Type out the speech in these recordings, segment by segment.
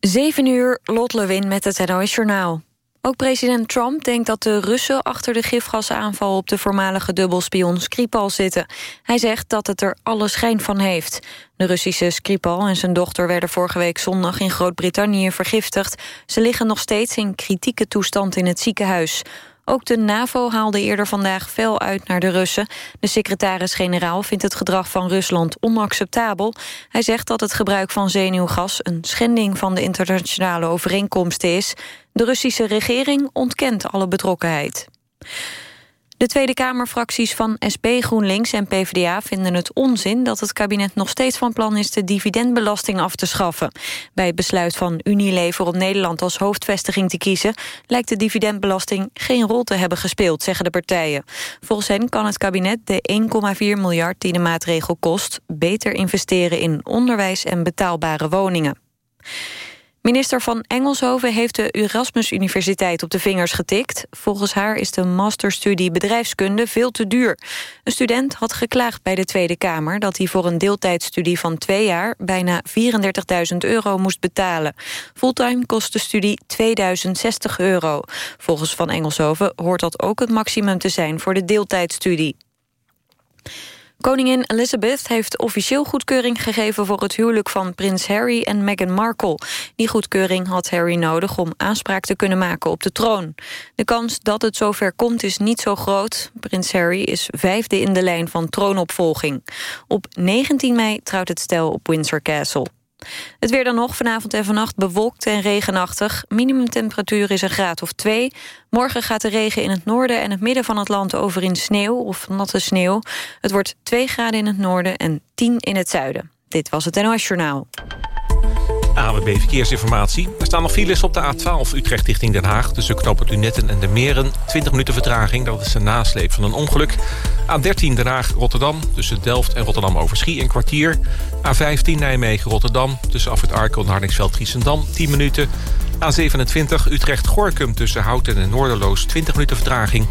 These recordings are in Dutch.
7 uur, Lot Lewin met het NOS Journaal. Ook president Trump denkt dat de Russen achter de gifgasaanval... op de voormalige dubbelspion Skripal zitten. Hij zegt dat het er alle schijn van heeft. De Russische Skripal en zijn dochter werden vorige week zondag... in Groot-Brittannië vergiftigd. Ze liggen nog steeds in kritieke toestand in het ziekenhuis. Ook de NAVO haalde eerder vandaag fel uit naar de Russen. De secretaris-generaal vindt het gedrag van Rusland onacceptabel. Hij zegt dat het gebruik van zenuwgas een schending van de internationale overeenkomsten is. De Russische regering ontkent alle betrokkenheid. De Tweede Kamerfracties van SP, GroenLinks en PvdA vinden het onzin dat het kabinet nog steeds van plan is de dividendbelasting af te schaffen. Bij het besluit van Unilever om Nederland als hoofdvestiging te kiezen lijkt de dividendbelasting geen rol te hebben gespeeld, zeggen de partijen. Volgens hen kan het kabinet de 1,4 miljard die de maatregel kost beter investeren in onderwijs en betaalbare woningen. Minister van Engelshoven heeft de Erasmus Universiteit op de vingers getikt. Volgens haar is de masterstudie bedrijfskunde veel te duur. Een student had geklaagd bij de Tweede Kamer... dat hij voor een deeltijdstudie van twee jaar... bijna 34.000 euro moest betalen. Fulltime kost de studie 2060 euro. Volgens Van Engelshoven hoort dat ook het maximum te zijn... voor de deeltijdstudie. Koningin Elizabeth heeft officieel goedkeuring gegeven... voor het huwelijk van prins Harry en Meghan Markle. Die goedkeuring had Harry nodig om aanspraak te kunnen maken op de troon. De kans dat het zover komt is niet zo groot. Prins Harry is vijfde in de lijn van troonopvolging. Op 19 mei trouwt het stel op Windsor Castle. Het weer dan nog, vanavond en vannacht bewolkt en regenachtig. Minimumtemperatuur is een graad of 2. Morgen gaat de regen in het noorden en het midden van het land over in sneeuw of natte sneeuw. Het wordt 2 graden in het noorden en 10 in het zuiden. Dit was het NOS Journaal. AWB Verkeersinformatie. Er staan nog files op de A12 Utrecht richting Den Haag... tussen knooppunt en de Meren. 20 minuten vertraging, dat is een nasleep van een ongeluk. A13 Den Haag-Rotterdam, tussen Delft en Rotterdam over Schie een kwartier. A15 Nijmegen-Rotterdam, tussen Afrit Arkel en Hardingsveld-Giessendam 10 minuten. A27 Utrecht-Gorkum tussen Houten en Noorderloos 20 minuten vertraging.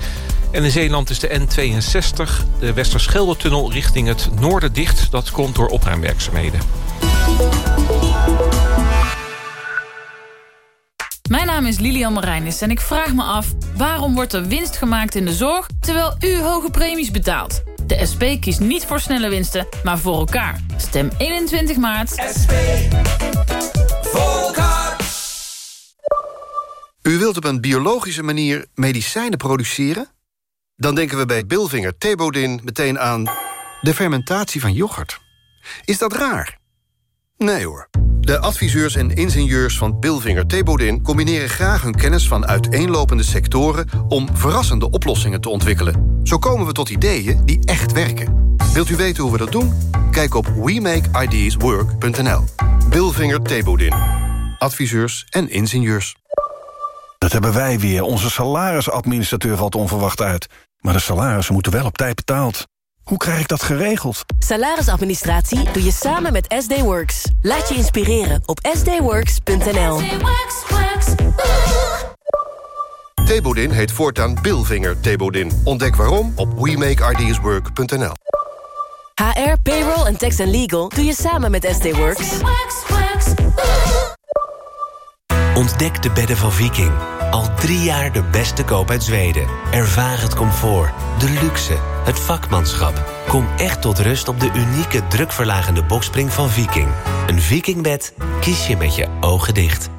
En in Zeeland is de N62, de Westerschelde-tunnel richting het noorden dicht. Dat komt door opruimwerkzaamheden. Mijn naam is Lilian Marijnis en ik vraag me af... waarom wordt er winst gemaakt in de zorg... terwijl u hoge premies betaalt? De SP kiest niet voor snelle winsten, maar voor elkaar. Stem 21 maart. SP. Voor elkaar. U wilt op een biologische manier medicijnen produceren? Dan denken we bij Bilvinger Thebodin meteen aan de fermentatie van yoghurt. Is dat raar? Nee hoor. De adviseurs en ingenieurs van Bilvinger Thebodin... combineren graag hun kennis van uiteenlopende sectoren... om verrassende oplossingen te ontwikkelen. Zo komen we tot ideeën die echt werken. Wilt u weten hoe we dat doen? Kijk op WeMakeIdeasWork.nl. Bilvinger Thebodin. Adviseurs en ingenieurs. Dat hebben wij weer. Onze salarisadministrateur valt onverwacht uit. Maar de salarissen moeten wel op tijd betaald. Hoe krijg ik dat geregeld? Salarisadministratie doe je samen met SD Works. Laat je inspireren op sdworks.nl. Thebodin heet voortaan Bilvinger Thebodin. Ontdek waarom op WeMakeIdeasWork.nl. HR, payroll en tax and legal doe je samen met SD Works. Ontdek de bedden van Viking. Al drie jaar de beste koop uit Zweden. Ervaar het comfort, de luxe, het vakmanschap. Kom echt tot rust op de unieke drukverlagende bokspring van Viking. Een Vikingbed kies je met je ogen dicht.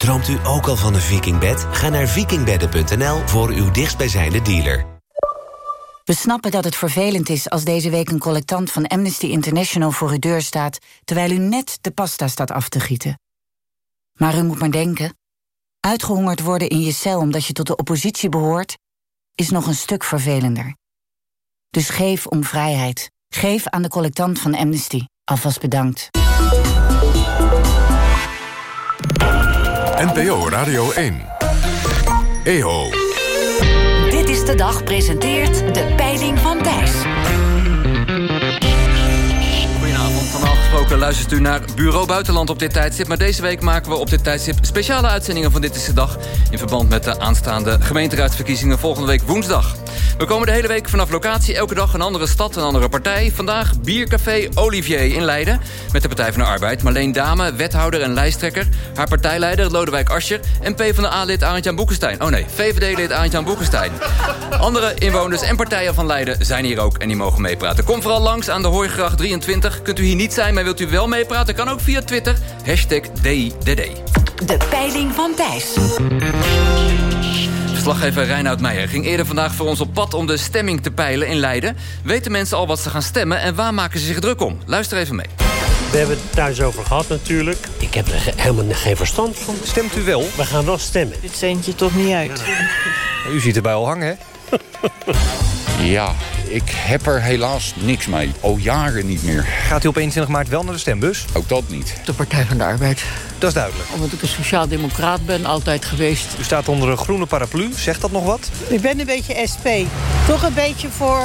Droomt u ook al van een vikingbed? Ga naar vikingbedden.nl voor uw dichtstbijzijnde dealer. We snappen dat het vervelend is als deze week een collectant van Amnesty International voor uw deur staat, terwijl u net de pasta staat af te gieten. Maar u moet maar denken, uitgehongerd worden in je cel omdat je tot de oppositie behoort, is nog een stuk vervelender. Dus geef om vrijheid. Geef aan de collectant van Amnesty. Alvast bedankt. NPO Radio 1. EO. Dit is de dag presenteert de peiling van Thijs. Gesproken luistert u naar Bureau Buitenland op dit tijdstip. Maar deze week maken we op dit tijdstip speciale uitzendingen van Dit is de Dag... in verband met de aanstaande gemeenteraadsverkiezingen volgende week woensdag. We komen de hele week vanaf locatie, elke dag een andere stad, een andere partij. Vandaag Biercafé Olivier in Leiden met de Partij van de Arbeid. Marleen Dame, wethouder en lijsttrekker. Haar partijleider Lodewijk Asscher en PvdA-lid Arend-Jan Boekenstein. Oh nee, VVD-lid Arend-Jan Boekenstein. Andere inwoners en partijen van Leiden zijn hier ook en die mogen meepraten. Kom vooral langs aan de Hooigracht 23. Kunt u hier niet zijn, wilt u wel meepraten? Kan ook via Twitter. Hashtag DDD. De peiling van Thijs. Verslaggever Reinoud Meijer ging eerder vandaag voor ons op pad... om de stemming te peilen in Leiden. Weten mensen al wat ze gaan stemmen en waar maken ze zich druk om? Luister even mee. We hebben het thuis over gehad natuurlijk. Ik heb er helemaal geen verstand van. Stemt u wel? We gaan wel stemmen. Dit zendt je toch niet uit? U ziet erbij al hangen, hè? Ja, ik heb er helaas niks mee. Al jaren niet meer. Gaat u op 21 maart wel naar de stembus? Ook dat niet. De Partij van de Arbeid. Dat is duidelijk. Omdat ik een sociaal-democraat ben, altijd geweest. U staat onder een groene paraplu. Zegt dat nog wat? Ik ben een beetje SP. Toch een beetje voor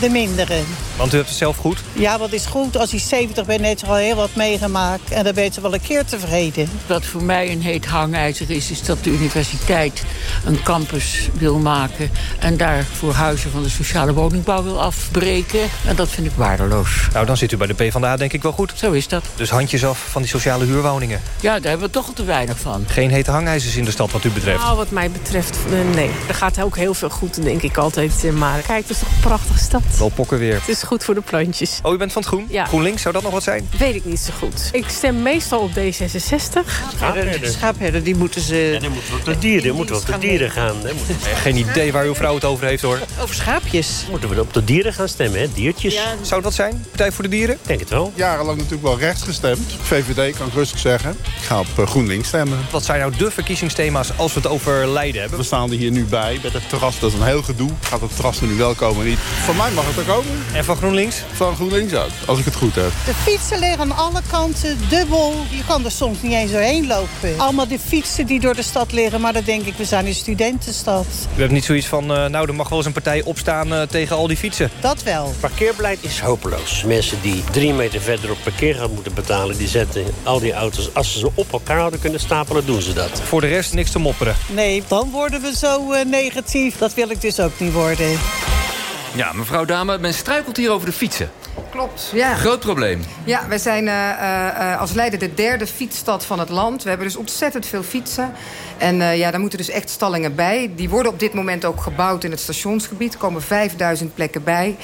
de minderen. Want u hebt het zelf goed? Ja, wat is goed. Als je 70 bent, heeft er al heel wat meegemaakt. En dan ben je wel een keer tevreden. Wat voor mij een heet hangijzer is... is dat de universiteit een campus wil maken... en daarvoor huizen van de sociale woningbouw wil afbreken. En dat vind ik waardeloos. Nou, dan zit u bij de PvdA denk ik wel goed. Zo is dat. Dus handjes af van die sociale huurwoningen. Ja, daar hebben we toch te weinig van. Geen hete hangijzers in de stad wat u betreft? Nou, wat mij betreft, eh, nee. Er gaat ook heel veel goed, denk ik altijd. Maar kijk, het is toch een prachtige stad. Wel pokken weer. Het is goed voor de plantjes. Oh, u bent van het groen? Ja. GroenLinks, zou dat nog wat zijn? Weet ik niet zo goed. Ik stem meestal op D66. Schaapherden. Schaapherden, die moeten ze... Ja, dan moeten we op de dieren, moeten we op de dieren gaan. Hè. Geen idee waar uw vrouw het over heeft, hoor. Over schaapjes. Moeten we op de dieren gaan stemmen, hè? Diertjes. Ja. Zou dat zijn? Partij voor de Dieren? Denk het wel. Jarenlang natuurlijk wel rechts gestemd. VVD kan ik rustig zeggen. Ik ga op uh, GroenLinks stemmen. Wat zijn nou de verkiezingsthema's als we het over Leiden hebben? We staan er hier nu bij, met het terras. Dat is een heel gedoe. Gaat het terras er nu wel komen niet? Van mij mag het er komen. En van GroenLinks? Van GroenLinks ook, als ik het goed heb. De fietsen liggen aan alle kanten dubbel. Je kan er soms niet eens doorheen lopen. Allemaal de fietsen die door de stad liggen. Maar dan denk ik, we zijn een studentenstad. U hebt niet zoiets van, uh, nou, er mag wel eens een partij opstaan uh, tegen al die fietsen. Dat wel. Het parkeerbeleid is hopeloos. Mensen die drie meter verder op parkeergeld moeten betalen... die zetten al die auto's, als ze ze op elkaar hadden kunnen stapelen, doen ze dat. Voor de rest niks te mopperen. Nee, dan worden we zo uh, negatief. Dat wil ik dus ook niet worden. Ja, mevrouw Dame, men struikelt hier over de fietsen. Klopt, ja. Groot probleem. Ja, wij zijn uh, uh, als Leiden de derde fietsstad van het land. We hebben dus ontzettend veel fietsen. En uh, ja, daar moeten dus echt stallingen bij. Die worden op dit moment ook gebouwd in het stationsgebied. Er komen 5000 plekken bij.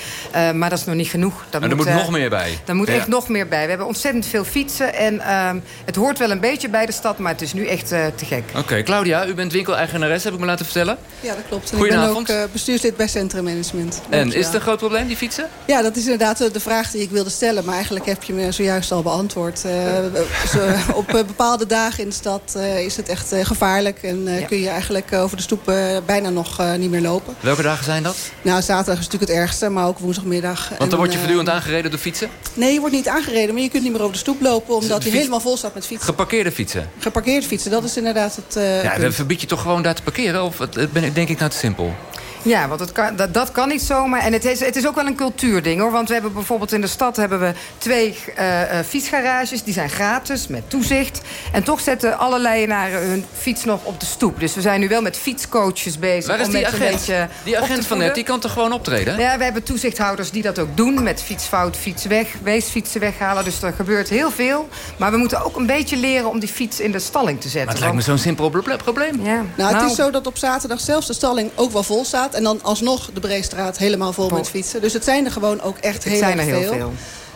maar dat is nog niet genoeg. Daar moet, er moet nog meer bij. Daar moet ja. echt nog meer bij. We hebben ontzettend veel fietsen. En ehm, het hoort wel een beetje bij de stad, maar het is nu echt te gek. Oké, okay, Claudia, u bent winkeleigenares, heb ik me laten vertellen. Ja, dat klopt. En Goedenavond. ik ben ook bestuurslid bij Centrum Management. En is het een groot probleem, die fietsen? Ja, dat is inderdaad de vraag die ik wilde stellen. Maar eigenlijk heb je me zojuist al beantwoord. Uh, op bepaalde dagen in de stad uh, is het echt gevaarlijk. En ja. kun je eigenlijk over de stoep bijna nog niet meer lopen. Welke dagen zijn dat? Nou, zaterdag is natuurlijk het ergste, maar ook woensdagmiddag. Want dan en, word je voortdurend aangereden door fietsen? Nee, je wordt niet aangereden, maar je kunt niet meer over de stoep lopen... omdat hij helemaal vol staat met fietsen. Geparkeerde fietsen? Geparkeerde fietsen, dat is inderdaad het Ja, dan verbied je toch gewoon daar te parkeren? Of ben, denk ik nou te simpel? Ja, want het kan, dat, dat kan niet zomaar. En het is, het is ook wel een cultuurding, hoor. Want we hebben bijvoorbeeld in de stad hebben we twee uh, uh, fietsgarages. Die zijn gratis, met toezicht. En toch zetten alle Leidenaren hun fiets nog op de stoep. Dus we zijn nu wel met fietscoaches bezig. Waar is om die met agent? Een beetje die agent van net, die kan toch gewoon optreden? Ja, we hebben toezichthouders die dat ook doen. Met fietsfout, fiets weg, weesfietsen weghalen. Dus er gebeurt heel veel. Maar we moeten ook een beetje leren om die fiets in de stalling te zetten. Maar het lijkt me zo'n simpel probleem. Ja. Nou, het is zo dat op zaterdag zelfs de stalling ook wel vol staat. En dan alsnog de Breestraat helemaal vol met fietsen. Dus het zijn er gewoon ook echt Het heel zijn er heel veel. veel.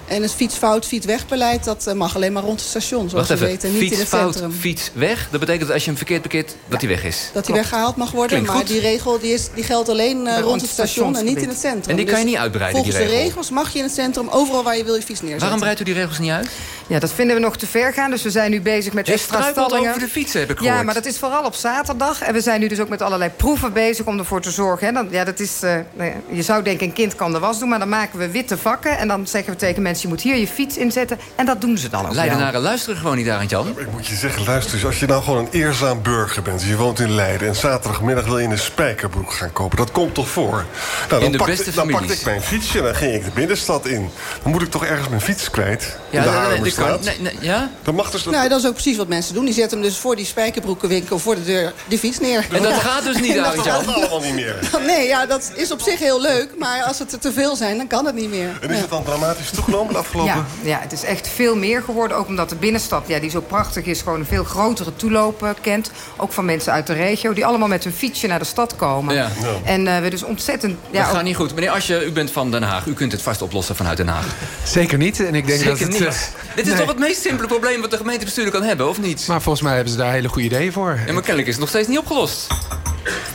En het fietsfout, fietswegbeleid, dat eh, mag alleen maar rond het station, zoals Wacht we even, weten. Niet in het fout, centrum. fiets weg. Dat betekent dat als je hem verkeerd parkeert, dat hij weg is. Dat hij weggehaald mag worden, Klinkt maar goed. die regel die is, die geldt alleen eh, rond het station en niet in het centrum. En die kan je Dus niet uitbreiden, die Volgens de regel? regels mag je in het centrum overal waar je wil je fiets neerzetten. Waarom breidt u die regels niet uit? Ja, dat vinden we nog te ver gaan. Dus we zijn nu bezig met Je extra stallingen. over de fietsen, heb ik Ja, gehoord. maar dat is vooral op zaterdag. En we zijn nu dus ook met allerlei proeven bezig om ervoor te zorgen. Hè. Dan, ja, dat is, eh, nou ja, je zou denken, een kind kan de was doen. Maar dan maken we witte vakken. En dan zeggen we tegen mensen, je moet hier je fiets inzetten. En dat doen ze dan ook. Leidenaren luisteren gewoon niet daar, Jan. Ik moet je zeggen, luister eens, als je nou gewoon een eerzaam burger bent... je woont in Leiden en zaterdagmiddag wil je een spijkerbroek gaan kopen... dat komt toch voor? Nou, dan In de pakte- beste Dan pakte families. ik mijn fietsje en dan ging ik de binnenstad in. Dan moet ik toch ergens mijn fiets kwijt? Ja, in de Haarlemmerstraat? dat nee, nee, ja? Dan mag dus... Dat... Nou, dat is ook precies wat mensen doen. Die zetten hem dus voor die spijkerbroekenwinkel, voor de deur, die fiets neer. En dat gaat dus niet, En dat gaat- allemaal niet meer. Nee, ja, dat is op zich heel leuk. Maar als het er te veel zijn, dan kan het niet meer. En is het dan dramatisch toegenomen de afgelopen... Ja, ja, het is echt veel meer geworden. Ook omdat de binnenstad, ja, die zo prachtig is... gewoon een veel grotere toeloop eh, kent. Ook van mensen uit de regio. Die allemaal met hun fietsje naar de stad komen. Ja. En eh, we dus ontzettend... Ja, dat ook- gaat niet goed. Meneer Asje, u bent van Den Haag. U kunt het vast oplossen vanuit Den Haag. Zeker niet. En ik denk Zeker dat het, Dit is nee. toch het meest simpele probleem wat de gemeentebestuurder kan hebben, of niet? Maar volgens mij hebben ze daar hele goede ideeën voor. Ja, maar kennelijk is het nog steeds niet opgelost.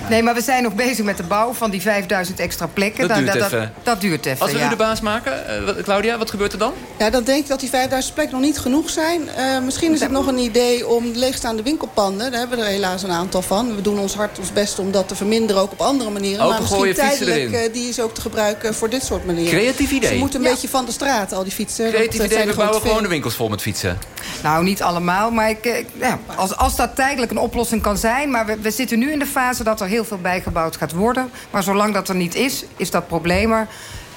Nee, maar we zijn nog bezig met de bouw van die 5000 extra plekken. Dat Nou, duurt dat, even. dat duurt even, Als we ja. u de baas maken, eh, Claudia, wat gebeurt er dan? Ja, dan denk ik dat die 5000 plekken nog niet genoeg zijn. Eh, misschien is het nog een idee om leegstaande winkelpanden... daar hebben we er helaas een aantal van. We doen ons hard ons best om dat te verminderen, ook op andere manieren. maar misschien fietsen tijdelijk, erin. eh, die is ook te gebruiken voor dit soort manieren. Creatief idee. Ze moeten een Ja. beetje van de straat, al die fietsen. Creatief idee, zijn we bouwen gewoon de winkels vol met fietsen. Nou, niet allemaal, maar ik, ja, als, als dat tijdelijk een oplossing kan zijn... maar we, we zitten nu in de fase dat er heel veel bijgebouwd gaat worden. Maar zolang dat er niet is, is dat probleem er.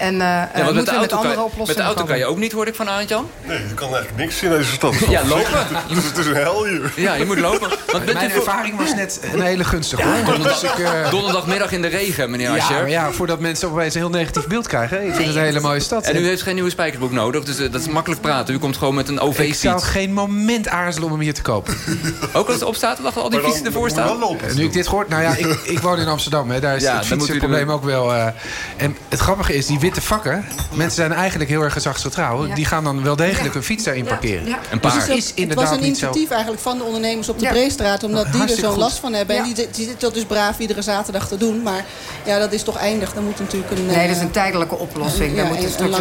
En Ja, met, de we met auto andere kan, je- met oplossingen de auto kan komen. je ook niet, hoor ik van Arend Jan. Nee, je kan eigenlijk niks in deze stad. Ja, lopen. Je moet, het is een hel hier. Ja, je moet lopen. Want bent Mijn u voor- ervaring was net een hele gunstige. hoor. Donderdag- Dus ik, eh, Donderdagmiddag in de regen, meneer ja, Ascher. maar ja, voordat mensen opeens een heel negatief beeld krijgen. Ik vind het een hele mooie stad. En u heeft geen nieuwe spijkerbroek nodig, dus eh, dat is makkelijk praten. U komt gewoon met een ik OV-fiets. zou geen moment aarzelen om hem hier te kopen. Ook als het opstaat, dat al die dan- fietsen ervoor staan? Nu ik dit gehoord, nou ja, ik, ik woon in Amsterdam. Hè, daar is Ja, het fietsenprobleem ook wel. eh, en het grappige is, die witte vakken. Mensen zijn eigenlijk heel erg gezagsgetrouw. Ja. Die gaan dan wel degelijk hun fiets daarin parkeren. Ja. Een Dus paar. het is Het inderdaad was een zo. initiatief eigenlijk van de ondernemers op de Ja. Breestraat... omdat die er zo'n last van hebben. En Ja. die, die zitten dat dus braaf iedere zaterdag te doen. Maar ja, dat is toch eindig. Dan moet natuurlijk een... Nee, eh, dat is een tijdelijke oplossing.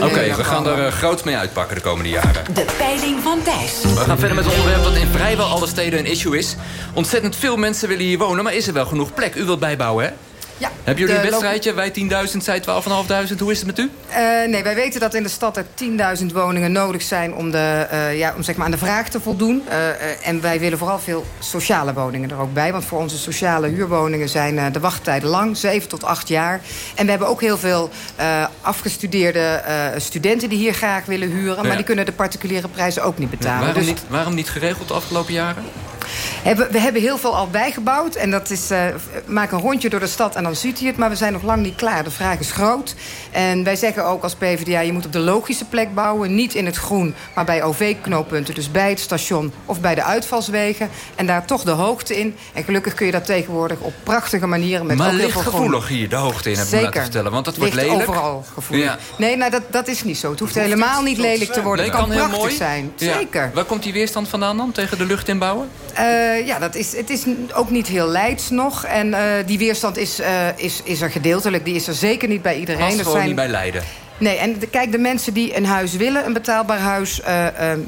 Oké, we gaan er uh, groots mee uitpakken de komende jaren. De peiling van Thijs. We gaan verder met een onderwerp dat in vrijwel alle steden een issue is. Ontzettend veel mensen willen hier wonen, maar is er wel genoeg plek? U wilt bijbouwen, hè? Ja, Hebben jullie een wedstrijdje? Wij 10.000, zij 12.500. Hoe is het met u? Eh, nee, wij weten dat in de stad er 10.000 woningen nodig zijn om, de, eh, ja, om zeg maar aan de vraag te voldoen. Eh, en wij willen vooral veel sociale woningen er ook bij. Want voor onze sociale huurwoningen zijn de wachttijden lang, 7 tot 8 jaar. En we hebben ook heel veel afgestudeerde studenten die hier graag willen huren. Ja. Maar die kunnen de particuliere prijzen ook niet betalen. waarom, Dus- niet, waarom niet geregeld de afgelopen jaren? Hebben, we hebben heel veel al bijgebouwd. En dat is, eh, maak een rondje door de stad en dan ziet hij het. Maar we zijn nog lang niet klaar. De vraag is groot. En wij zeggen ook als PvdA... je moet op de logische plek bouwen. Niet in het groen, maar bij OV-knooppunten. Dus bij het station of bij de uitvalswegen. En daar toch de hoogte in. En gelukkig kun je dat tegenwoordig op prachtige manieren... met maar ligt gevoelig hier, de hoogte in, heb ik laten vertellen. Want dat wordt Ligt lelijk. overal gevoelig. Ja. Nee, nou, dat, dat is niet zo. Het hoeft helemaal niet lelijk te worden. Nee, het kan, heel prachtig mooi zijn. Ja. Zeker. Waar komt die weerstand vandaan dan, tegen de lucht inbouwen? Eh, ja, dat is, het is ook niet heel Leids nog. En eh, die weerstand is, eh, is, is er gedeeltelijk. Die is er zeker niet bij iedereen. Past Er gewoon zijn- niet bij Leiden. Nee, en de- kijk, de mensen die een huis willen, een betaalbaar huis...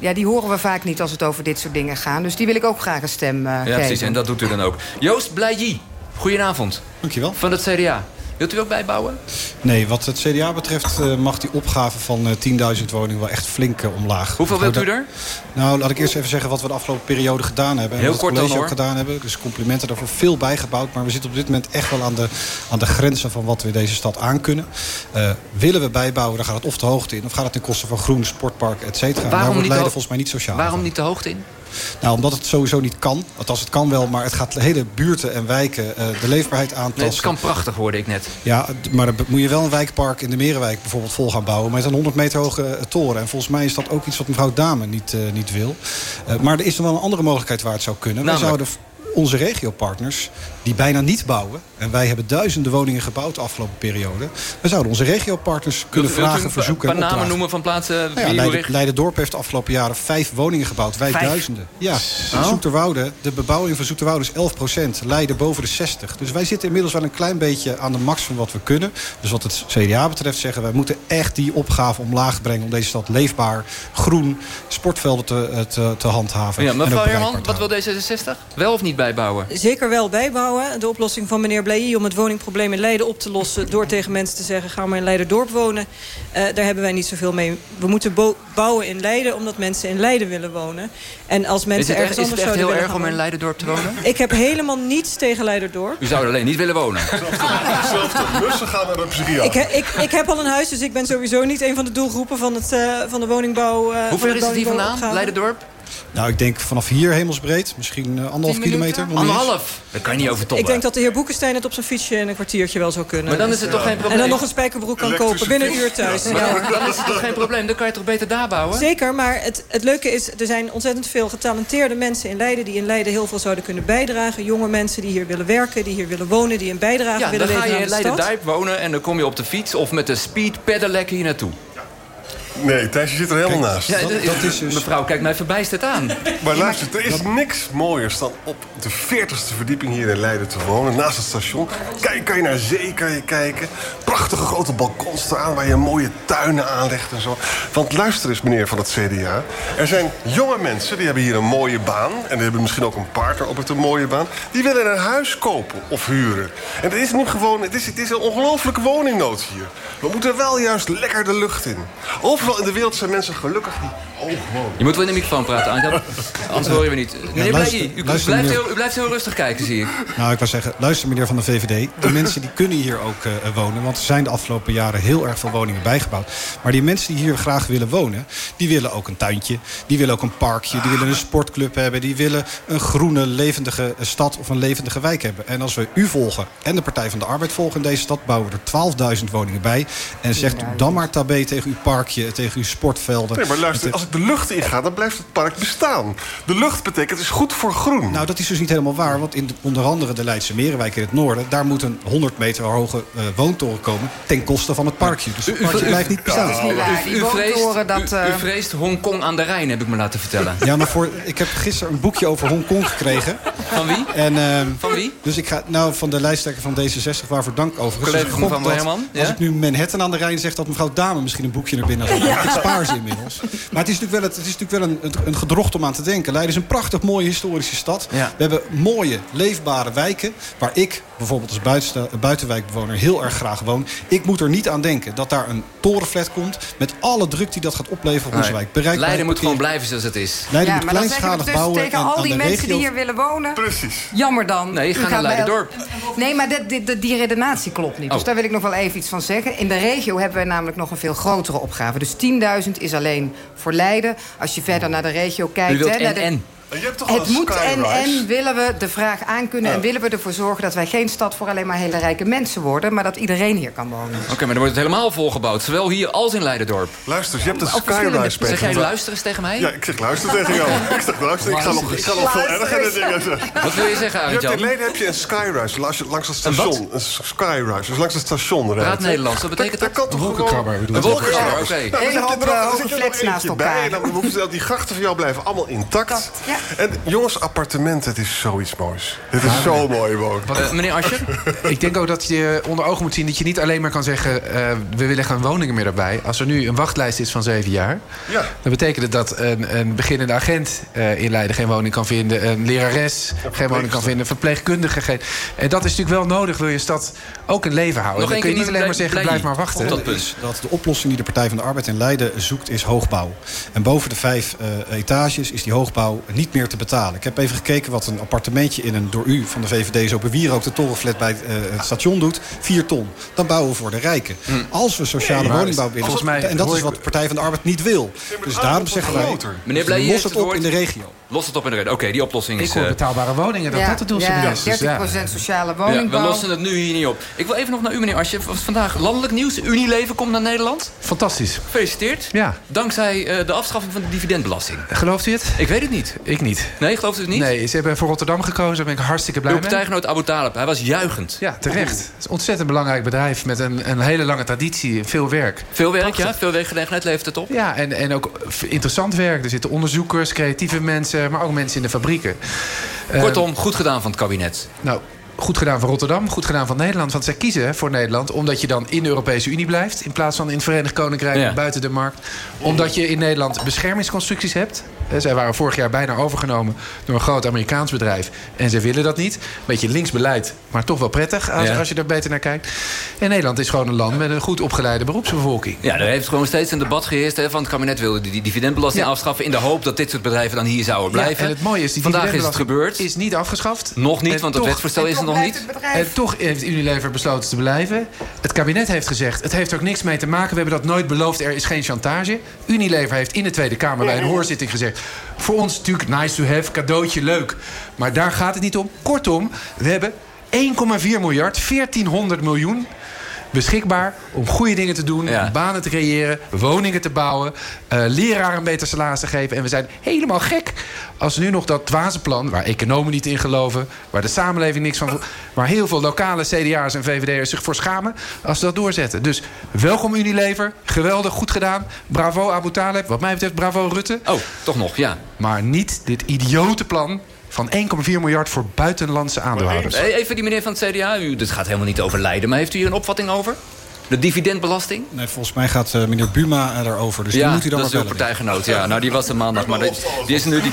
ja, die horen we vaak niet als het over dit soort dingen gaat. Dus die wil ik ook graag een stem Ja, geven. precies. En dat doet u dan ook. Joost Blijjie, goedenavond. Dankjewel. Van het CDA. Wilt u ook bijbouwen? Nee, wat het CDA betreft eh, mag die opgave van eh, 10.000 woningen wel echt flink eh, omlaag. Hoeveel wilt u Nou, er? Nou, laat ik eerst even zeggen wat we de afgelopen periode gedaan hebben. Heel en wat kort het college dan, ook gedaan hebben. Dus complimenten daarvoor. Veel bijgebouwd. Maar we zitten op dit moment echt wel aan de, aan de grenzen van wat we in deze stad aankunnen. Eh willen we bijbouwen, dan gaat het of de hoogte in... of gaat het ten koste van groen, sportpark, et cetera. Daar Waarom wordt Leiden de- volgens mij niet sociaal Waarom van. niet de hoogte in? Nou, omdat het sowieso niet kan. Althans, het kan wel, maar het gaat de hele buurten en wijken... eh, de leefbaarheid aantasten. Nee, het kan prachtig worden, ik net. Ja, maar dan moet je wel een wijkpark in de Merenwijk bijvoorbeeld vol gaan bouwen... met een 100 meter hoge eh, toren. En volgens mij is dat ook iets wat mevrouw Dame niet, eh, niet wil. Maar er is nog wel een andere mogelijkheid waar het zou kunnen. Wij Namelijk? zouden onze regiopartners die bijna niet bouwen. En wij hebben duizenden woningen gebouwd de afgelopen periode. We zouden onze regiopartners kunnen Wilt u- wilt u vragen, een verzoeken en paar namen noemen van plaatsen Nou ja, Leiden? Leiden-dorp heeft de afgelopen jaren vijf woningen gebouwd. Wij Vijf? duizenden. Ja, Oh. Zoeterwoude, de bebouwing van Zoeterwoude is 11 procent. Leiden boven de 60. Dus wij zitten inmiddels wel een klein beetje aan de max van wat we kunnen. Dus wat het CDA betreft zeggen wij moeten echt die opgave omlaag brengen... om deze stad leefbaar, groen, sportvelden te, eh, te, te handhaven. Ja, en ook mevrouw Herman, wat wil D66? Wel of niet bijbouwen? Zeker wel bijbouwen. De oplossing van meneer Blailly om het woningprobleem in Leiden op te lossen... door tegen mensen te zeggen, ga maar in Leiden-dorp wonen. eh, daar hebben wij niet zoveel mee. We moeten bo- bouwen in Leiden omdat mensen in Leiden willen wonen. En als Is mensen het, echt, ergens is het anders echt zouden heel willen erg om in Leiderdorp te wonen? Ik heb helemaal niets tegen Leiderdorp. U zou er alleen niet willen wonen. Zelfs de bussen gaan naar de psychiater. Ik, ik, ik heb al een huis, dus ik ben sowieso niet een van de doelgroepen van, het, eh, van de woningbouw. eh, Hoe van ver het is het hier vandaan. Leiderdorp? Nou, ik denk vanaf hier hemelsbreed. Misschien eh, anderhalf kilometer. Anderhalf? Dat kan je niet overtoppen. Ik denk dat de heer Boekenstein het op zijn fietsje in een kwartiertje wel zou kunnen. Maar dan is het toch geen probleem? En dan nog een spijkerbroek kan kopen binnen een uur thuis. Ja. dan, dan is het toch geen probleem? Dan kan je toch beter daar bouwen? Zeker, maar het, het leuke is, er zijn ontzettend veel getalenteerde mensen in Leiden... die in Leiden heel veel zouden kunnen bijdragen. Jonge mensen die hier willen werken, die hier willen wonen... die een bijdrage Ja, willen dan ga leveren je aan in de stad. Leiden-Dijp wonen en dan kom je op de fiets of met de speed pedelec hier naartoe. Nee, Thijs, je zit er helemaal naast. Ja, dat, Mevrouw, kijk mij verbijsterd aan. Maar luister, er is niks mooiers dan op de 40ste verdieping hier in Leiden te wonen. Naast het station. Kijk, kan je naar zee kan je kijken. Prachtige grote balkons staan waar je mooie tuinen aanlegt en zo. Want luister eens, meneer van het CDA. Er zijn jonge mensen die hebben hier een mooie baan. En die hebben misschien ook een partner op het een mooie baan. Die willen een huis kopen of huren. En het is nu gewoon, het is, het is een ongelooflijke woningnood hier. We moeten wel juist lekker de lucht in. Overal in de wereld zijn mensen gelukkig die hoog wonen. Je moet wel in de microfoon praten, Anke. Anders hoor je me niet. Meneer luister- Blailly, u, luister, blijft meneer. heel, u blijft heel rustig kijken, zie ik. Nou, ik wou zeggen, luister meneer van de VVD. De mensen die kunnen hier ook eh, wonen. Want er zijn de afgelopen jaren heel erg veel woningen bijgebouwd. Maar die mensen die hier graag willen wonen... die willen ook een tuintje. Die willen ook een parkje. Die willen een sportclub hebben. Die willen een groene, levendige stad of een levendige wijk hebben. En als we u volgen en de Partij van de Arbeid volgen in deze stad... bouwen we er 12.000 woningen bij. En zegt u dan maar tabé tegen uw parkje, tegen uw sportvelden. Nee, maar luister, als ik de lucht inga, dan blijft het park bestaan. De lucht betekent, het is goed voor groen. Nou, dat is dus niet helemaal waar. Want in de- onder andere de Leidse Merenwijk in het noorden... daar moet een 100 meter hoge eh, woontoren komen... ten koste van het parkje. Dus het parkje blijft niet bestaan. Waar. Die U vreest, dat... u, u eh, vreest Hongkong aan de Rijn, heb ik me laten vertellen. Ja, maar voor, ik heb gisteren een boekje over Hongkong gekregen. Van wie? En, ehm, Van wie? Dus ik ga, nou, van de lijsttrekker van D66, waarvoor dank overigens. Collega Dus van Herman, ja? Als ik nu Manhattan aan de Rijn zeg... dat mevrouw Dame misschien een boekje naar binnen gaat. Ik spaar ze inmiddels. Maar het is natuurlijk wel, het, het is natuurlijk wel een, een, een gedrocht om aan te denken. Leiden is een prachtig mooie historische stad. Ja. We hebben mooie, leefbare wijken... waar ik bijvoorbeeld als buitenwijkbewoner heel erg graag woon. Ik moet er niet aan denken dat daar een torenflat komt... met alle druk die dat gaat opleveren op onze wijk. Leiden moet gewoon blijven zoals het is. Leiden ja, moet maar dan zeggen we kleinschalig dus bouwen. tegen en al aan die de mensen regio- die hier willen wonen... Precies. Jammer dan. Nee, ga gaat naar bij- Leiderdorp. Nee, maar die redenatie klopt niet. Dus Oh. daar wil ik nog wel even iets van zeggen. In de regio hebben wij namelijk nog een veel grotere opgave. Dus 10.000 is alleen voor Leiden. Als je verder naar de regio kijkt... U wilt hè, naar en de- en. Je hebt toch Het een moet en en willen we de vraag aankunnen... Ja. en willen we ervoor zorgen dat wij geen stad voor alleen maar hele rijke mensen worden... maar dat iedereen hier kan wonen. Oké, maar dan wordt het helemaal volgebouwd. Zowel hier als in Leiderdorp. Luister, je hebt een skyrise Zeg jij luister eens tegen mij? Ja, ik zeg luister tegen jou. Ik zeg luister, ik ga nog, ik ga nog veel ergere dingen zeggen. Wat wil je zeggen, Je hebt in Arjan? Leiden heb je een skyrise, langs, langs het Een wat? station. Een skyrise, dus langs het station rijdt. Praat Nederlands, wat betekent dat? kan toch wolkenkrabber gewoon- bedoel je? Een Een. Nou, je hoop, je flats naast elkaar. Dan hoeven ze, die grachten van jou blijven allemaal intact. Ja. En jongens, appartementen, het is zoiets moois. Dit is zo mooi woon. Eh, meneer Ascher? Ik denk ook dat je onder ogen moet zien dat je niet alleen maar kan zeggen... eh, we willen geen woningen meer erbij. Als er nu een wachtlijst is van zeven jaar... Ja. dan betekent het dat een, een beginnende agent eh, in Leiden geen woning kan vinden... een lerares geen woning kan vinden, verpleegkundige geen... En dat is natuurlijk wel nodig, wil je stad ook een leven houden. Nog dan kun je niet alleen maar zeggen, blij- blijf maar wachten. op dat punt. dat de oplossing die de Partij van de Arbeid in Leiden zoekt is hoogbouw. En boven de vijf eh, etages is die hoogbouw niet meer te betalen. Ik heb even gekeken wat een appartementje in een door u van de VVD zo bewier ook de torenflat bij eh, het station doet. 4 ton. dan bouwen we voor de rijken. Als we sociale Nee, woningbouw willen... volgens mij en dat is wat de Partij van de Arbeid niet wil. Dus daarom zeggen wij... Meneer Blij, los het op in de regio. Los het op in de regio. Oké, die oplossing is... Ik hoor eh, betaalbare woningen, dat dat het doel ja, is. Dus 30% ja. sociale ja, woningbouw. we lossen het nu hier niet op. Ik wil even nog naar u, meneer Asje. Vandaag landelijk nieuws. Unilever komt naar Nederland. Fantastisch. Gefeliciteerd. Ja. Dankzij eh, de afschaffing van de dividendbelasting. Gelooft u het? Ik weet het niet. Ik niet. Nee, gelooft u het niet? Nee, ze hebben voor Rotterdam gekozen. Daar ben ik hartstikke blij Uw mee. partijgenoot Abu Talib, hij was juichend. Ja, terecht. Het is een ontzettend belangrijk bedrijf met een, een hele lange traditie en veel werk. Veel werk, ja? Veel werkgelegenheid levert het op? Ja, en, en ook interessant werk. Er zitten onderzoekers, creatieve mensen, maar ook mensen in de fabrieken. Eh, Kortom, goed gedaan van het kabinet. Nou, goed gedaan van Rotterdam, goed gedaan van Nederland. Want zij kiezen voor Nederland omdat je dan in de Europese Unie blijft... in plaats van in het Verenigd Koninkrijk Ja. buiten de markt. Omdat je in Nederland beschermingsconstructies hebt. Zij waren vorig jaar bijna overgenomen door een groot Amerikaans bedrijf. En zij willen dat niet. Beetje links beleid, maar toch wel prettig als, Ja. als je er beter naar kijkt. En Nederland is gewoon een land met een goed opgeleide beroepsbevolking. Ja, er heeft gewoon steeds een debat geheerst hè, van het kabinet wilde die dividendbelasting Ja. afschaffen... in de hoop dat dit soort bedrijven dan hier zouden blijven. Ja, en het mooie is, die Vandaag is het dividendbelasting gebeurd. is niet afgeschaft. Nog niet, En want het wetsvoorstel is er nog niet. En toch heeft Unilever besloten te blijven. Het kabinet heeft gezegd, het heeft er ook niks mee te maken. We hebben dat nooit beloofd, er is geen chantage. Unilever heeft in de Tweede Kamer bij een hoorzitting gezegd... voor ons natuurlijk nice to have, cadeautje, leuk. Maar daar gaat het niet om. Kortom, we hebben 1,4 miljard, 1400 miljoen beschikbaar om goede dingen te doen, banen te creëren, woningen te bouwen, eh leraren een beter salaris te geven. En we zijn helemaal gek als nu nog dat dwazenplan, waar economen niet in geloven, waar de samenleving niks van, waar heel veel lokale CDA's en VVD'ers zich voor schamen, als ze dat doorzetten. Dus welkom Unilever, geweldig, goed gedaan, bravo Abu Taleb, wat mij betreft bravo Rutte. Oh, toch nog, ja. Maar niet dit idiote plan van 1,4 miljard voor buitenlandse aandeelhouders. Even die meneer van het CDA, u, dit gaat helemaal niet over Leiden... maar heeft u hier een opvatting over? De dividendbelasting? Nee, volgens mij gaat eh, meneer Buma daarover. Dus die ja, moet u dan dat is uw partijgenoot. Ja, nou, die was er maandag. Maar die, die is nu die,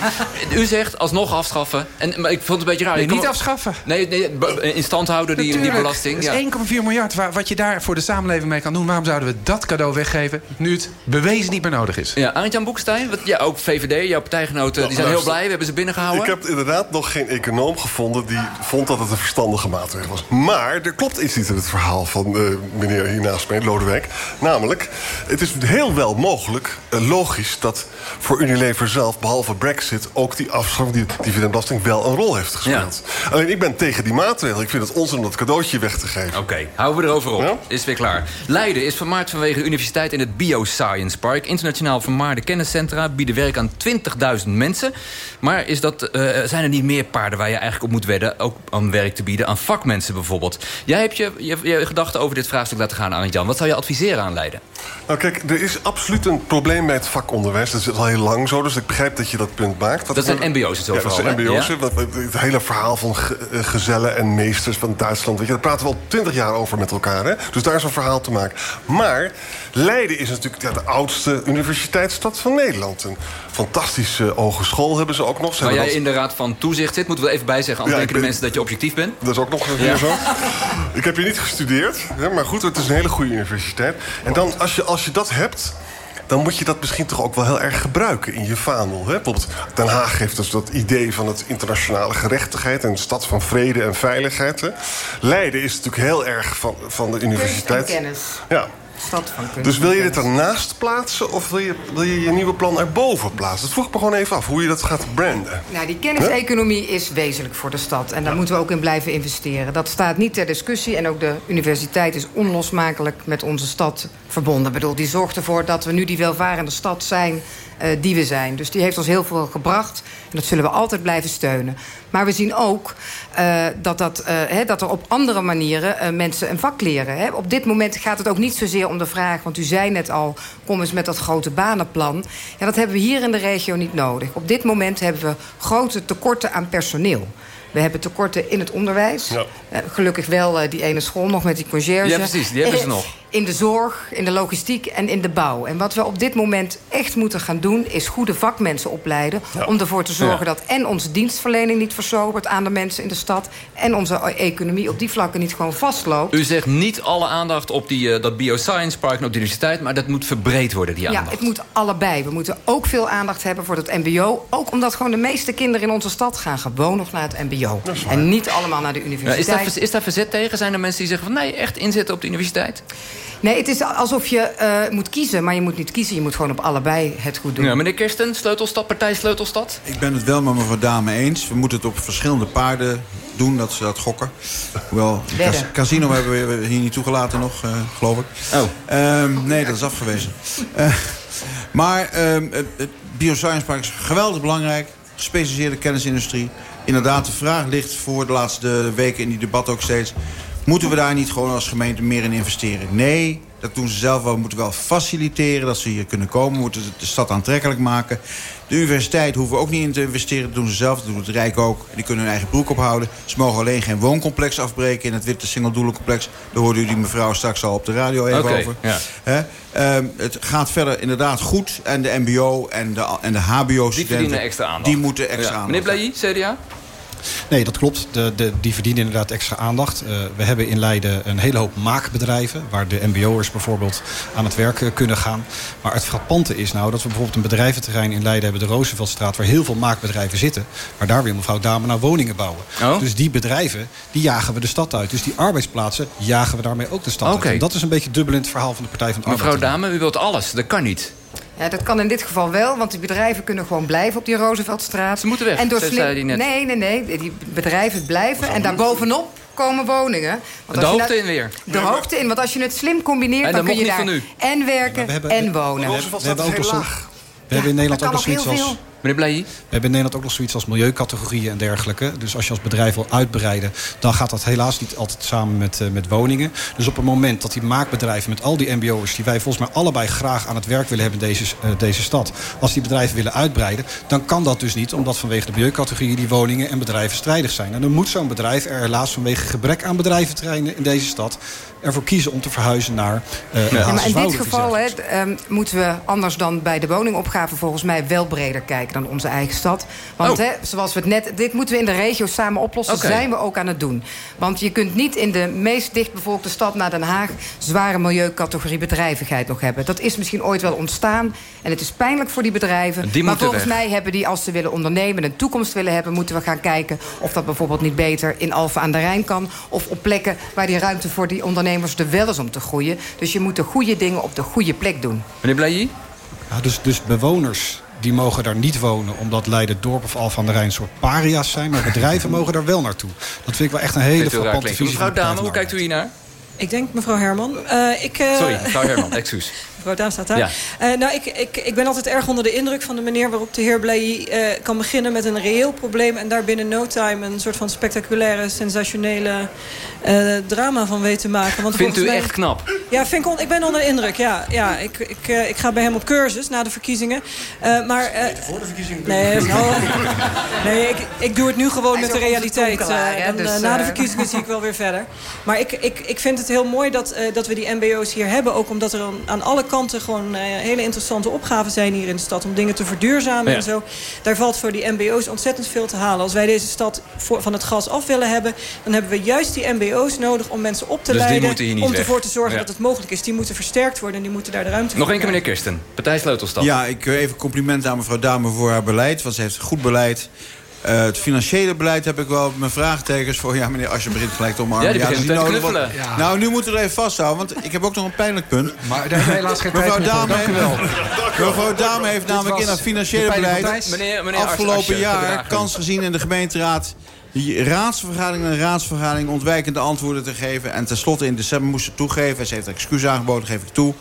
u zegt alsnog afschaffen. En, maar ik vond het een beetje raar. Nee, niet afschaffen. Nee, nee in stand houden die, die belasting. Dat Ja. is 1,4 miljard. Wa- Wat je daar voor de samenleving mee kan doen. Waarom zouden we dat cadeau weggeven nu het bewezen niet meer nodig is? Ja, Arend-Jan Boekstein, wat, ja, ook VVD, jouw partijgenoten, die zijn heel luister. blij. We hebben ze binnengehouden. Ik heb inderdaad nog geen econoom gevonden die vond dat het een verstandige maatregel was. Maar er klopt iets niet in het verhaal van eh, meneer hier naast mij, Lodewijk. Namelijk, het is heel wel mogelijk, eh, logisch, dat voor Unilever zelf, behalve Brexit, ook die afschaffing, die dividendbelasting, wel een rol heeft gespeeld. Alleen ik ben tegen die maatregel. Ik vind het onzin om dat cadeautje weg te geven. Oké, houden we erover op. Is weer klaar. Leiden is vermaard vanwege universiteit in het Bioscience Park. Internationaal vermaarde kenniscentra bieden werk aan 20.000 mensen. Maar is dat, eh, zijn er niet meer paarden waar je eigenlijk op moet wedden... ook om werk te bieden aan vakmensen bijvoorbeeld? Jij hebt je, je, je gedachten over dit vraagstuk laten gaan aan Jan. Wat zou je adviseren aan Leiden? Nou kijk, er is absoluut een probleem bij het vakonderwijs. Dat is al heel lang zo, dus ik begrijp dat je dat punt maakt. Dat zijn MBO's het Ja, dat overal, zijn hè? MBO's. Ja? Het hele verhaal van eh, gezellen en meesters van Duitsland. Weet je, daar praten we al twintig jaar over met elkaar. Hè? Dus daar is een verhaal te maken. Maar Leiden is natuurlijk ja, de oudste universiteitsstad van Nederland. Een fantastische hogeschool hebben ze ook nog. Ze jij dat- in de raad van toezicht zit, moeten we even bijzeggen. Anders Ja, denken de ben- mensen dat je objectief bent. Dat is ook nog een Ja. zo. Ik heb hier niet gestudeerd, hè, maar goed, het is een hele goede universiteit. En dan, als je, als je dat hebt, dan moet je dat misschien toch ook wel heel erg gebruiken in je vaandel. Hè? Bijvoorbeeld Den Haag heeft dus dat idee van het internationale gerechtigheid... en de stad van vrede en veiligheid. Hè? Leiden is natuurlijk heel erg van, van de universiteit. kennis. Ja. Stad van kunst Dus wil je dit ernaast plaatsen of wil je, wil je je nieuwe plan erboven plaatsen? Dat vroeg ik me gewoon even af, hoe je dat gaat branden. Nou, die kenniseconomie is wezenlijk voor de stad. En daar moeten we ook in blijven investeren. Dat staat niet ter discussie. En ook de universiteit is onlosmakelijk met onze stad verbonden. Ik bedoel, die zorgt ervoor dat we nu die welvarende stad zijn die we zijn. Dus die heeft ons heel veel gebracht. En dat zullen we altijd blijven steunen. Maar we zien ook eh, dat, dat, eh, hè, dat er op andere manieren eh, mensen een vak leren. Hè. Op dit moment gaat het ook niet zozeer om de vraag... want u zei net al, kom eens met dat grote banenplan. Ja, dat hebben we hier in de regio niet nodig. Op dit moment hebben we grote tekorten aan personeel. We hebben tekorten in het onderwijs. Ja. Eh, gelukkig wel eh, die ene school nog met die conciërge. Ja, precies, die hebben ze Eh, nog. In de zorg, in de logistiek en in de bouw. En wat we op dit moment echt moeten gaan doen... is goede vakmensen opleiden... Ja. om ervoor te zorgen Ja. dat en onze dienstverlening niet versobert... aan de mensen in de stad... en onze economie op die vlakken niet gewoon vastloopt. U zegt niet alle aandacht op die, eh, dat bioscience park en op de universiteit... maar dat moet verbreed worden, die Ja, aandacht. het moet allebei. We moeten ook veel aandacht hebben voor het mbo. Ook omdat gewoon de meeste kinderen in onze stad gaan gewoon nog naar het mbo. En niet allemaal naar de Ja, universiteit. is, daar, is daar verzet tegen? Zijn er mensen die zeggen van nee, echt inzetten op de universiteit? Nee, het is alsof je eh, moet kiezen, maar je moet niet kiezen. Je moet gewoon op allebei het goed doen. Ja, meneer Kirsten, Sleutelstad, partij Sleutelstad? Ik ben het wel met mevrouw Dame eens. We moeten het op verschillende paarden doen, dat ze dat gokken. Hoewel, cas- casino hebben we hier niet toegelaten nog, eh, geloof ik. Oh. nee, dat is afgewezen. Eh, maar ehm, het, het Bioscience Park is geweldig belangrijk. Gespecialiseerde kennisindustrie. Inderdaad, de vraag ligt voor de laatste weken in die debat ook steeds... moeten we daar niet gewoon als gemeente meer in investeren? Nee, dat doen ze zelf wel. We moeten wel faciliteren dat ze hier kunnen komen. We moeten de stad aantrekkelijk maken. De universiteit hoeven we ook niet in te investeren. Dat doen ze zelf, dat doet het Rijk ook. Die kunnen hun eigen broek ophouden. Ze mogen alleen geen wooncomplex afbreken in het witte singeldoelencomplex. Daar hoorde u die mevrouw straks al op de radio even over. ja. Ehm, het gaat verder inderdaad goed. En de mbo en de, en de hbo-studenten... Die verdienen extra aandacht. Die moeten extra Ja. aandacht Meneer Blailly, CDA? Nee, dat klopt. De, de, die verdienen inderdaad extra aandacht. Eh, we hebben in Leiden een hele hoop maakbedrijven... waar de mbo'ers bijvoorbeeld aan het werk eh, kunnen gaan. Maar het frappante is nou dat we bijvoorbeeld een bedrijventerrein in Leiden hebben... de Rooseveltstraat, waar heel veel maakbedrijven zitten. Maar daar wil mevrouw Dame naar woningen bouwen. Oh. Dus die bedrijven, die jagen we de stad uit. Dus die arbeidsplaatsen jagen we daarmee ook de stad uit. En dat is een beetje dubbel in het verhaal van de Partij van de Mevrouw Arbeid. Dame, u wilt alles. Dat kan niet. Ja, dat kan in dit geval wel, want die bedrijven kunnen gewoon blijven op die Rooseveltstraat. Ze moeten weg, En door zei- slim- die net. Nee, nee, nee. Die bedrijven blijven en daarbovenop komen woningen. Want De hoogte dat- in weer. De hoogte in, want als je het slim combineert... En dan kun je daar en werken we hebben- en wonen. We hebben ook nog zo- We hebben in Nederland ook nog zoiets als... Meneer Blailly? We hebben in Nederland ook nog zoiets als milieucategorieën en dergelijke. Dus als je als bedrijf wil uitbreiden... dan gaat dat helaas niet altijd samen met, eh, met woningen. Dus op het moment dat die maakbedrijven met al die mbo'ers... die wij volgens mij allebei graag aan het werk willen hebben in deze, eh, deze stad... als die bedrijven willen uitbreiden, dan kan dat dus niet... omdat vanwege de milieucategorieën die woningen en bedrijven strijdig zijn. En dan moet zo'n bedrijf er helaas vanwege gebrek aan bedrijventerreinen in deze stad... ervoor kiezen om te verhuizen naar eh Ja, maar in dit geval hè, ehm, moeten we anders dan bij de woningopgave volgens mij wel breder kijken dan onze eigen stad. Want Oh. hè, zoals we het net, dit moeten we in de regio samen oplossen, Oké. zijn we ook aan het doen. Want je kunt niet in de meest dichtbevolkte stad naar Den Haag zware milieucategorie bedrijvigheid nog hebben. Dat is misschien ooit wel ontstaan en het is pijnlijk voor die bedrijven. Die maar volgens weg. mij hebben die, als ze willen ondernemen, een toekomst willen hebben, moeten we gaan kijken of dat bijvoorbeeld niet beter in Alphen aan de Rijn kan. Of op plekken waar die ruimte voor die ondernemers er wel is om te groeien. Dus je moet de goede dingen op de goede plek doen. Meneer Blailly? Ja, dus, dus bewoners die mogen daar niet wonen... omdat Leiden-dorp of Alphen aan de Rijn een soort paria's zijn... maar bedrijven mogen daar wel naartoe. Dat vind ik wel echt een hele frappante visie. van Mevrouw Dame, hoe van kijkt u hiernaar? Ik denk mevrouw Herman. Eh, ik, eh, Sorry, mevrouw Herman, excuus. Mevrouw Daan staat daar. Ja. Eh, nou, ik, ik, ik ben altijd erg onder de indruk van de manier waarop de heer Blailly eh, kan beginnen met een reëel probleem... en daar binnen no time een soort van spectaculaire, sensationele eh, drama van weet te maken. Want Vindt u mij- echt knap? Ja, vind ik, on- ik ben onder de indruk. Ja, ja ik, ik, eh, ik ga bij hem op cursus na de verkiezingen. Eh, maar, eh, Voor de verkiezingen. Nee, nou, nee ik, ik doe het nu gewoon Hij met de realiteit. eh, en, dus, na de verkiezingen zie ik wel weer verder. Maar ik, ik, ik vind het heel mooi dat, eh, dat we die mbo's hier hebben. Ook omdat er aan, aan alle kanten gewoon eh, hele interessante opgaven zijn hier in de stad. Om dingen te verduurzamen Ja. en zo. Daar valt voor die mbo's ontzettend veel te halen. Als wij deze stad voor, van het gas af willen hebben... dan hebben we juist die mbo's nodig om mensen op te Dus die leiden. moeten hier niet om weg. ervoor te zorgen Ja. dat het mogelijk is. Die moeten versterkt worden en die moeten daar de ruimte Nog voor één keer meneer. Kirsten. Partij Sleutelstad. Ja, ik wil even compliment aan mevrouw Dame voor haar beleid. Want ze heeft goed beleid. Eh, het financiële beleid heb ik wel mijn vraagtekens voor. Ja, meneer Asje begint gelijk te omarmen. Ja, die begint dat is meteen niet te nodig, Nou, nu moeten we er even vasthouden. Want ik heb ook nog een pijnlijk punt. Maar daar we helaas geen tijd Mevrouw voor. Dame, Dank u wel. Mevrouw Dame heeft Dit namelijk in haar financiële beleid... Meneer, meneer afgelopen jaar gedragen. kans gezien in de gemeenteraad... die raadsvergadering en raadsvergadering ontwijkende antwoorden te geven. En tenslotte in december moest ze toegeven. En ze heeft excuus aangeboden, geef ik toe.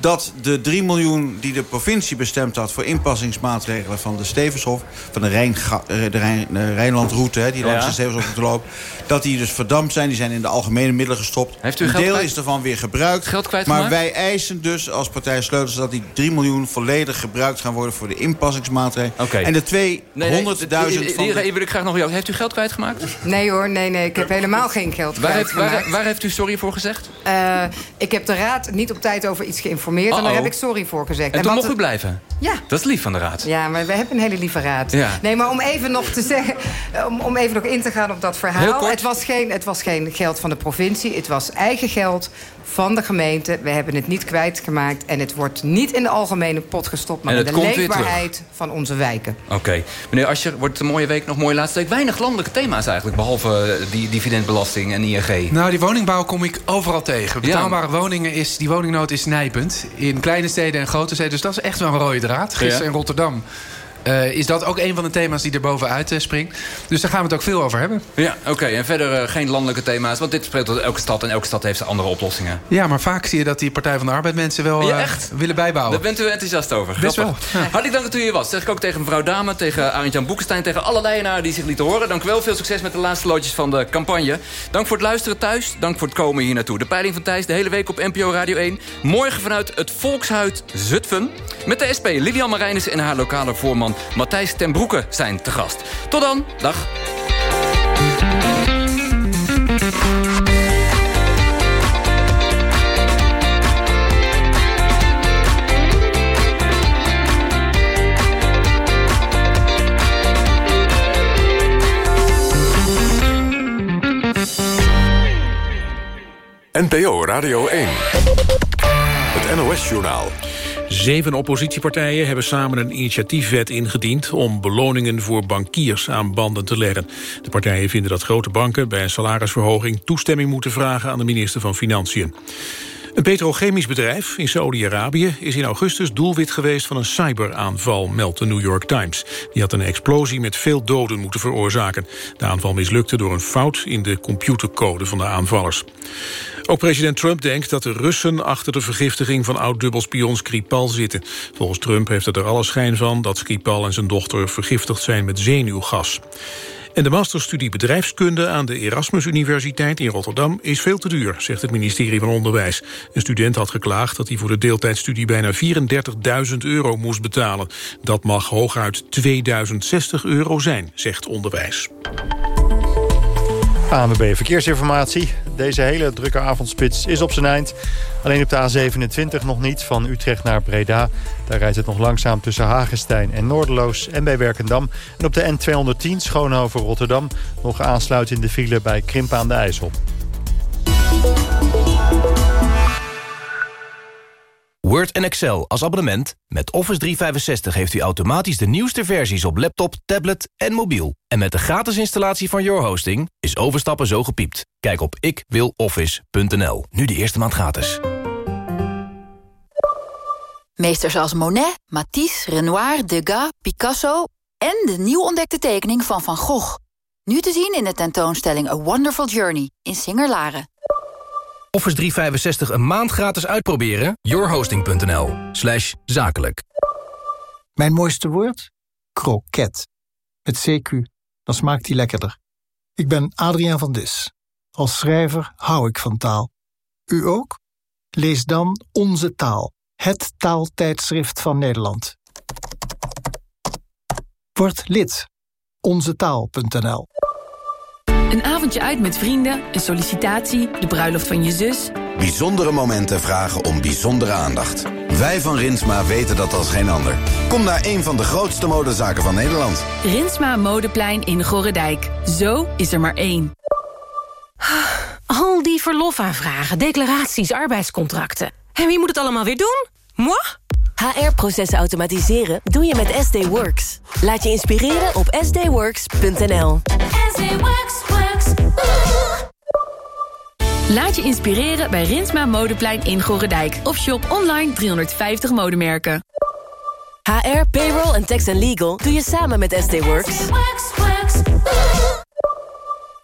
Dat de 3 miljoen die de provincie bestemd had... voor inpassingsmaatregelen van de Stevenshof... van de, Rijn, de, Rijn, de Rijnlandroute, hè, die langs Ja. de Stevenshof moet lopen... dat die dus verdampt zijn, die zijn in de algemene middelen gestopt. Heeft u een geld deel kwijt- is ervan weer gebruikt. Geld maar wij eisen dus als partij Sleutels... dat die 3 miljoen volledig gebruikt gaan worden voor de inpassingsmaatregelen. Oké. En de Nee, nee, 200.000 hier- van... Hier de- hier wil ik graag nog jou. Heeft u geld kwijtgemaakt? Nee hoor, nee, nee. Ik heb helemaal geen geld Waar heeft, waar, waar heeft u sorry voor gezegd? Eh, ik heb de raad niet op tijd over iets geïnformeerd. En daar heb ik sorry voor gezegd. En toen wat mocht u het- blijven? Ja. Dat is lief van de raad. Ja, maar we hebben een hele lieve raad. Ja. Nee, maar om even nog te zeggen, om, om even nog in te gaan op dat Heel verhaal. kort. Het was, geen, het was geen geld van de provincie, het was eigen geld van de gemeente. We hebben het niet kwijtgemaakt en het wordt niet in de algemene pot gestopt, maar in de leefbaarheid van onze wijken. Oké. Meneer Ascher, wordt het een mooie week nog mooie laatste week? Weinig landelijke thema's eigenlijk, behalve eh, die dividendbelasting en ING. Nou, die woningbouw kom ik overal tegen. Betaalbare woningen is, die woningnood is nijpend. In kleine steden en grote steden. Dus dat is echt wel een rode draad. Gisteren Ja. in Rotterdam eh, is dat ook een van de thema's die er bovenuit eh, springt. Dus daar gaan we het ook veel over hebben. Ja, oké. En verder eh, geen landelijke thema's, want dit spreekt tot elke stad... en elke stad heeft zijn andere oplossingen. Ja, maar vaak zie je dat die Partij van de Arbeid mensen wel Ja, echt? willen bijbouwen. Daar bent u enthousiast over. Best wel, ja. Hartelijk dank dat u hier was. Zeg ik ook tegen mevrouw Dame, tegen Arend-Jan Boekenstein... tegen alle Leijenaren die zich lieten horen. Dank u wel. Veel succes met de laatste loodjes van de campagne. Dank voor het luisteren thuis. Dank voor het komen hier naartoe. De peiling van Thijs de hele week op NPO Radio 1. Morgen vanuit het Volkshuis Zutphen. Met de SP Lilian Marijnissen en haar lokale voorman Matthijs ten Broeke zijn te gast. Tot dan. Dag. NPO Radio 1. Het NOS-journaal. Zeven oppositiepartijen hebben samen een initiatiefwet ingediend... om beloningen voor bankiers aan banden te leggen. De partijen vinden dat grote banken bij een salarisverhoging... toestemming moeten vragen aan de minister van Financiën. Een petrochemisch bedrijf in Saoedi-Arabië is in augustus doelwit geweest van een cyberaanval, meldt de New York Times. Die had een explosie met veel doden moeten veroorzaken. De aanval mislukte door een fout in de computercode van de aanvallers. Ook president Trump denkt dat de Russen achter de vergiftiging van oud-dubbelspion Skripal zitten. Volgens Trump heeft het er alle schijn van dat Skripal en zijn dochter vergiftigd zijn met zenuwgas. En de masterstudie bedrijfskunde aan de Erasmus Universiteit in Rotterdam is veel te duur, zegt het ministerie van Onderwijs. Een student had geklaagd dat hij voor de deeltijdstudie bijna 34.000 euro moest betalen. Dat mag hooguit 2060 euro zijn, zegt Onderwijs. ANWB Verkeersinformatie. Deze hele drukke avondspits is op zijn eind. Alleen op de A27 nog niet, van Utrecht naar Breda. Daar rijdt het nog langzaam tussen Hagestein en Noorderloos en bij Werkendam. En op de N210 Schoonhoven-Rotterdam nog aansluitende file bij Krimp aan de IJssel. Word en Excel als abonnement. Met Office 365 heeft u automatisch de nieuwste versies op laptop, tablet en mobiel. En met de gratis installatie van Your Hosting is overstappen zo gepiept. Kijk op ikwiloffice.nl. Nu de eerste maand gratis. Meesters als Monet, Matisse, Renoir, Degas, Picasso... en de nieuw ontdekte tekening van Van Gogh. Nu te zien in de tentoonstelling A Wonderful Journey in Singer-Laren. Office 365 een maand gratis uitproberen? yourhosting.nl slash zakelijk. Mijn mooiste woord? Kroket. Met CQ. Dan smaakt die lekkerder. Ik ben Adriaan van Dis. Als schrijver hou ik van taal. U ook? Lees dan Onze Taal. Het taaltijdschrift van Nederland. Word lid. Onzetaal.nl Een avondje uit met vrienden, een sollicitatie, de bruiloft van je zus. Bijzondere momenten vragen om bijzondere aandacht. Wij van Rinsma weten dat als geen ander. Kom naar een van de grootste modezaken van Nederland. Rinsma Modeplein in Gorredijk. Zo is er maar één. Al die verlofaanvragen, declaraties, arbeidscontracten. En wie moet het allemaal weer doen? Moi? HR-processen automatiseren doe je met SD Works. Laat je inspireren op sdworks.nl. Laat je inspireren bij Rinsma Modeplein in Gorredijk. Of shop online 350 modemerken. HR, payroll en tax and legal doe je samen met SD Works.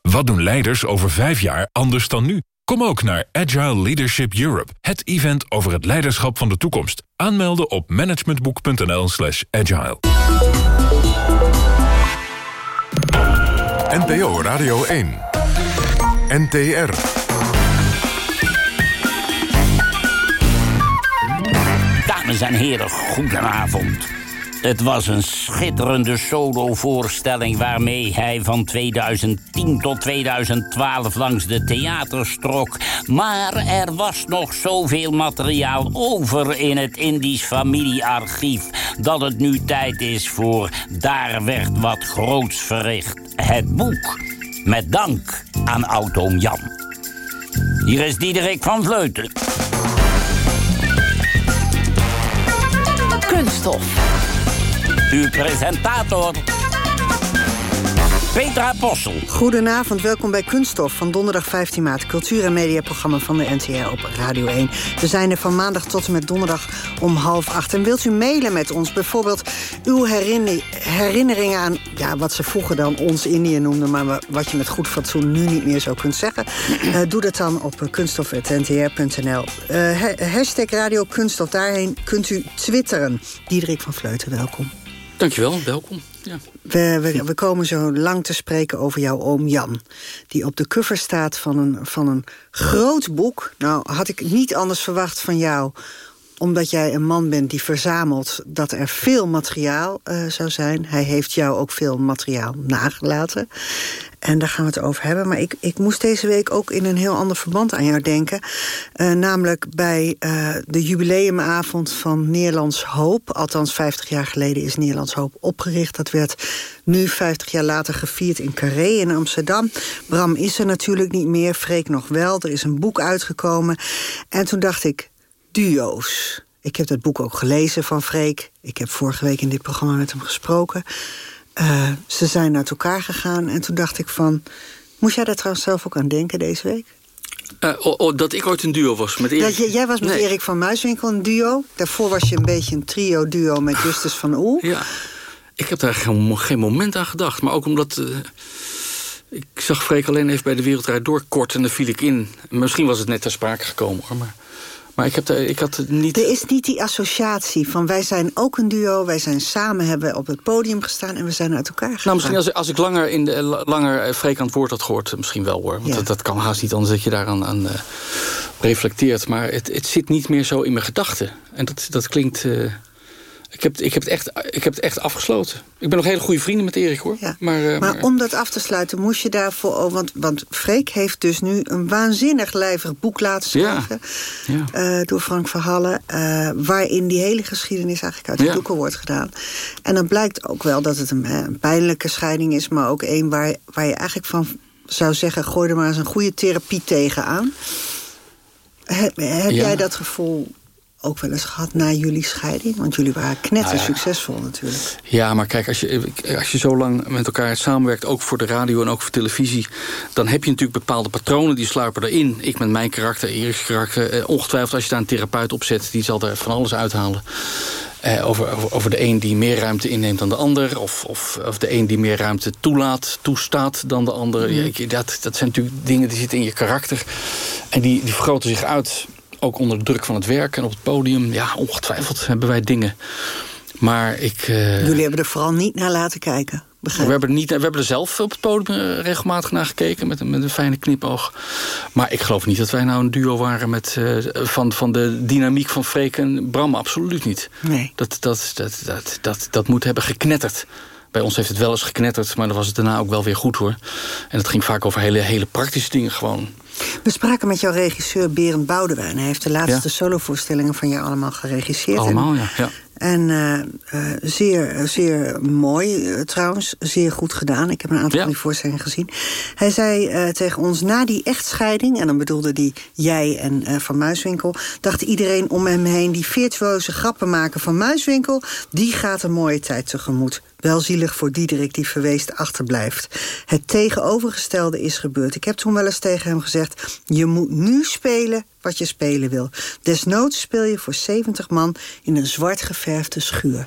Wat doen leiders over vijf jaar anders dan nu? Kom ook naar Agile Leadership Europe, het event over het leiderschap van de toekomst. Aanmelden op managementboek.nl slash agile. NPO Radio 1. NTR. Dames en heren, goedenavond. Het was een schitterende solovoorstelling waarmee hij van 2010 tot 2012 langs de theaters trok. Maar er was nog zoveel materiaal over in het Indisch familiearchief dat het nu tijd is voor Daar werd wat groots verricht. Het boek. Met dank aan oud-oom Jan. Hier is Diederik van Vleuten. Kunststof. Uw presentator. Petra Possel. Goedenavond, welkom bij Kunststof van donderdag 15 maart. Cultuur- en mediaprogramma van de NTR op Radio 1. We zijn er van maandag tot en met donderdag om half acht. En wilt u mailen met ons bijvoorbeeld uw herinneringen aan... Ja, wat ze vroeger dan ons Indië noemden... maar wat je met goed fatsoen nu niet meer zo kunt zeggen. Uh, doe dat dan op kunststof.ntr.nl. Uh, hashtag Radio Kunststof, daarheen kunt u twitteren. Diederik van Vleuten, welkom. Dankjewel, welkom. Ja. We, we, we, komen zo lang te spreken over jouw oom Jan. Die op de cover staat van een, van een groot boek. Nou, had ik niet anders verwacht van jou omdat jij een man bent die verzamelt dat er veel materiaal uh, zou zijn. Hij heeft jou ook veel materiaal nagelaten. En daar gaan we het over hebben. Maar ik, ik moest deze week ook in een heel ander verband aan jou denken. Uh, namelijk bij uh, de jubileumavond van Nederlands Hoop. Althans, 50 jaar geleden is Nederlands Hoop opgericht. Dat werd nu 50 jaar later gevierd in Carré in Amsterdam. Bram is er natuurlijk niet meer, Freek nog wel. Er is een boek uitgekomen. En toen dacht ik, duo's. Ik heb dat boek ook gelezen van Freek. Ik heb vorige week in dit programma met hem gesproken. Uh, ze zijn uit elkaar gegaan en toen dacht ik van... Moest jij daar trouwens zelf ook aan denken deze week? Uh, oh, oh, dat ik ooit een duo was met Erik? Dat, jij was met nee. Erik van Muiswinkel een duo. Daarvoor was je een beetje een trio-duo met Justus van Oel. Ja, ik heb daar geen, geen moment aan gedacht. Maar ook omdat... Uh, ik zag Freek alleen even bij de Wereldrijd door kort en dan viel ik in. Misschien was het net ter sprake gekomen. Hoor, maar... Maar ik, heb de, ik had niet... Er is niet die associatie van wij zijn ook een duo... wij zijn samen, hebben op het podium gestaan en we zijn uit elkaar gegaan. Nou, misschien als, als ik langer, in de, langer Freek aan het woord had gehoord... misschien wel hoor, want ja. dat, dat, kan haast niet anders dat je daaraan aan, uh, reflecteert. Maar het, het zit niet meer zo in mijn gedachten. En dat, dat klinkt... Uh, ik heb, ik, heb het echt, ik heb het echt afgesloten. Ik ben nog hele goede vrienden met Erik, hoor. Ja. Maar, uh, maar, maar, om dat af te sluiten moest je daarvoor... Oh, want, want Freek heeft dus nu een waanzinnig lijvig boek laten schrijven... Ja. Ja. Uh, door Frank Verhallen... Uh, waarin die hele geschiedenis eigenlijk uit de doeken wordt gedaan. En dan blijkt ook wel dat het een, een pijnlijke scheiding is... maar ook een waar, waar je eigenlijk van zou zeggen... gooi er maar eens een goede therapie tegenaan. Heb, heb jij dat gevoel ook wel eens gehad na jullie scheiding? Want jullie waren knetter nou succesvol natuurlijk. Ja, maar kijk, als je, als je zo lang met elkaar samenwerkt... ook voor de radio en ook voor televisie... dan heb je natuurlijk bepaalde patronen die sluipen erin. Ik met mijn karakter, Erik's karakter. Eh, ongetwijfeld als je daar een therapeut op zet... die zal er van alles uithalen. Eh, over, over, over, de een die meer ruimte inneemt dan de ander. Of, of, of de een die meer ruimte toelaat, toestaat dan de ander. Mm. Ja, dat, dat zijn natuurlijk dingen die zitten in je karakter. En die, die vergroten zich uit ook onder de druk van het werk en op het podium. Ja, ongetwijfeld hebben wij dingen. Maar ik... Uh... Jullie hebben er vooral niet naar laten kijken. We hebben, niet, we hebben er zelf op het podium eh, regelmatig naar gekeken. Met, met een fijne knipoog. Maar ik geloof niet dat wij nou een duo waren met, uh, van, van de dynamiek van Freek en Bram. Absoluut niet. Nee. Dat, dat, dat, dat, dat, dat moet hebben geknetterd. Bij ons heeft het wel eens geknetterd, maar dan was het daarna ook wel weer goed hoor. En het ging vaak over hele, hele praktische dingen gewoon. We spraken met jouw regisseur Berend Boudewijn. Hij heeft de laatste ja. solovoorstellingen van jou allemaal geregisseerd. Allemaal, ja. ja. En uh, uh, zeer, zeer mooi uh, trouwens, zeer goed gedaan. Ik heb een aantal ja. van die voorstellingen gezien. Hij zei tegen ons, na die echtscheiding... en dan bedoelde hij jij en Van Muiswinkel... dacht iedereen om hem heen, die virtuoze grappen maken van Muiswinkel... die gaat een mooie tijd tegemoet. Wel zielig voor Diederik die verweest achterblijft. Het tegenovergestelde is gebeurd. Ik heb toen wel eens tegen hem gezegd... je moet nu spelen wat je spelen wil. Desnoods speel je voor 70 man in een zwart geverfde schuur.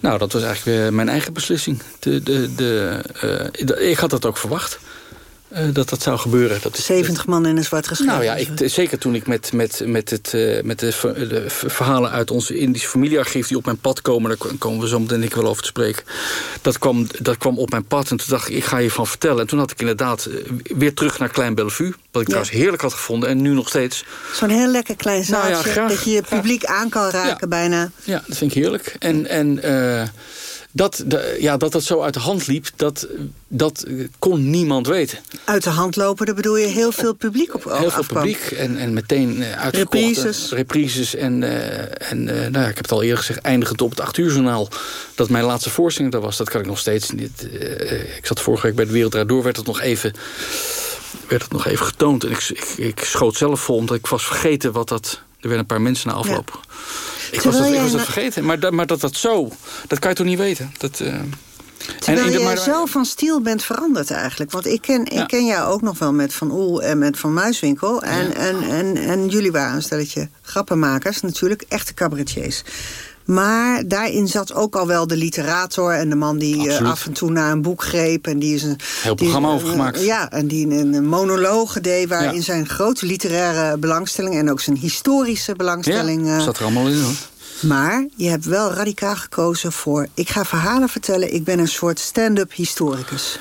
Nou, dat was eigenlijk mijn eigen beslissing. De, de, de, uh, ik had dat ook verwacht. Eh, dat dat zou gebeuren. Dat is, 70 man in een zwart geschreven. Nou ja, ik, zeker toen ik met, met, met, het, eh, met de, ver- de verhalen uit ons Indische familiearchief... die op mijn pad komen, daar komen we zo meteen ik wel over te spreken. Dat kwam, dat kwam op mijn pad en toen dacht ik, ik ga je van vertellen. En toen had ik inderdaad eh, weer terug naar Klein Bellevue. Wat ik trouwens heerlijk had gevonden en nu nog steeds. Zo'n heel lekker klein Nou ja, graag. dat je je publiek aan kan raken bijna. Ja, dat vind ik heerlijk. En, en dat, de, ja, dat dat zo uit de hand liep, dat, dat kon niemand weten. Uit de hand lopen, daar bedoel je heel veel publiek op Heel veel publiek en, en meteen eh, uitverkocht. Reprises. Reprises. En, eh, en eh, nou ja, ik heb het al eerder gezegd, eindigend op het 8 uur journaal. Dat mijn laatste voorstelling daar was. Dat kan ik nog steeds niet. ik zat vorige week bij de Wereld Draait Door, werd het nog even, werd het nog even getoond. En ik, ik, ik schoot zelf vol, omdat ik was vergeten wat dat... Er werden een paar mensen na afloop. Ik was, dat, ik was dat vergeten. Maar, dat- maar dat dat zo, dat kan je toch niet weten? Dat, eh, Terwijl de- jij maar- zo van stiel bent veranderd eigenlijk. Want ik ken, ik ken jou ook nog wel met Van Oel en met Van Muiswinkel. En, en, en, en jullie waren een stelletje grappenmakers natuurlijk. Echte cabaretiers. Maar daarin zat ook al wel de literator en de man die eh, af en toe naar een boek greep. En die is een Heel die- programma eh, over gemaakt. Ja, en die een, een monologe deed waarin Ja. zijn grote literaire belangstelling... en ook zijn historische belangstelling... ja, eh, zat er allemaal in hoor. maar je hebt wel radicaal gekozen voor... ik ga verhalen vertellen, ik ben een soort stand-up historicus.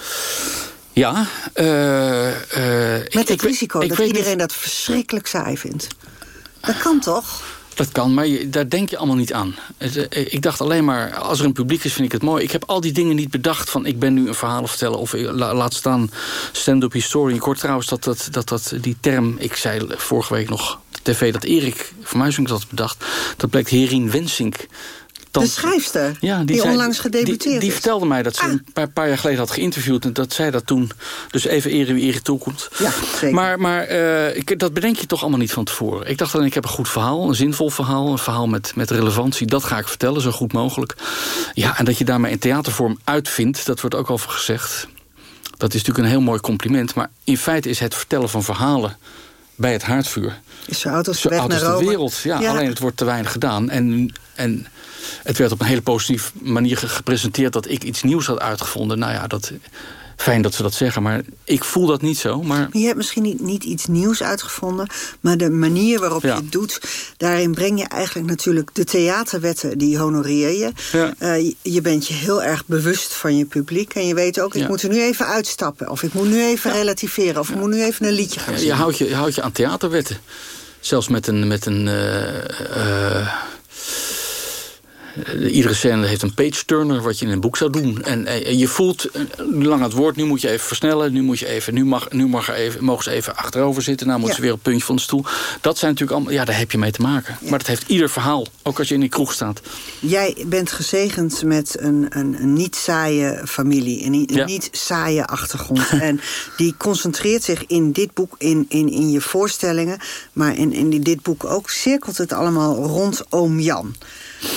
Ja. ik- Met het ik risico ik dat iedereen niet- dat verschrikkelijk saai vindt. Dat kan toch? Dat kan, maar daar denk je allemaal niet aan. Eh, Ik dacht alleen maar, als er een publiek is, vind ik het mooi. Ik heb al die dingen niet bedacht van... ik ben nu een verhaal vertellen of eh, la- laat staan stand-up historie. Ik hoor trouwens dat, dat, dat, dat die term... ik zei vorige week nog tv dat Erik van Muisink dat bedacht. Dat blijkt Herien Wensink. De schrijfster, Ja, die, zei- onlangs gedebuteerd die, die. Ah. vertelde mij dat ze een paar, paar jaar geleden had geïnterviewd... en dat zij dat toen... Dus even ere wie ere toekomt. Ja, zeker. Maar, maar eh, ik, dat bedenk je toch allemaal niet van tevoren. Ik dacht alleen, ik heb een goed verhaal, een zinvol verhaal... een verhaal met, met relevantie, dat ga ik vertellen, zo goed mogelijk. Ja, en dat je daarmee een theatervorm uitvindt, dat wordt ook al gezegd. Dat is natuurlijk een heel mooi compliment... maar in feite is het vertellen van verhalen bij het haardvuur... Is zo oud als de zo weg oud naar als de wereld. Ja, alleen het wordt te weinig gedaan. En, en het werd op een hele positieve manier ge- gepresenteerd... dat ik iets nieuws had uitgevonden. Nou ja, dat, fijn dat ze dat zeggen, maar ik voel dat niet zo. Maar je hebt misschien niet, niet iets nieuws uitgevonden... maar de manier waarop Ja. je het doet... daarin breng je eigenlijk natuurlijk de theaterwetten... die honoreer je. Ja. Eh, je- je bent je heel erg bewust van je publiek... en je weet ook, ik Ja. moet er nu even uitstappen... of ik moet nu even relativeren... of ik moet nu even een liedje gaan je zingen. houdt je, je houdt je aan theaterwetten. Zelfs met een... Met een eh, eh, iedere scène heeft een page-turner wat je in een boek zou doen. En, eh, je voelt, eh, lang het woord, nu moet je even versnellen. Nu, moet je even, nu, mag, nu mag er even, mogen ze even achterover zitten. Nou moeten Ja. ze weer op het puntje van de stoel. Dat zijn natuurlijk allemaal... Ja, daar heb je mee te maken. Maar dat heeft ieder verhaal. Ook als je in die kroeg staat. Jij bent gezegend met een, een, een niet saaie familie, een, een Ja. niet saaie achtergrond. en die concentreert zich in dit boek, in, in, in je voorstellingen... maar in, in dit boek ook, cirkelt het allemaal rond oom Jan.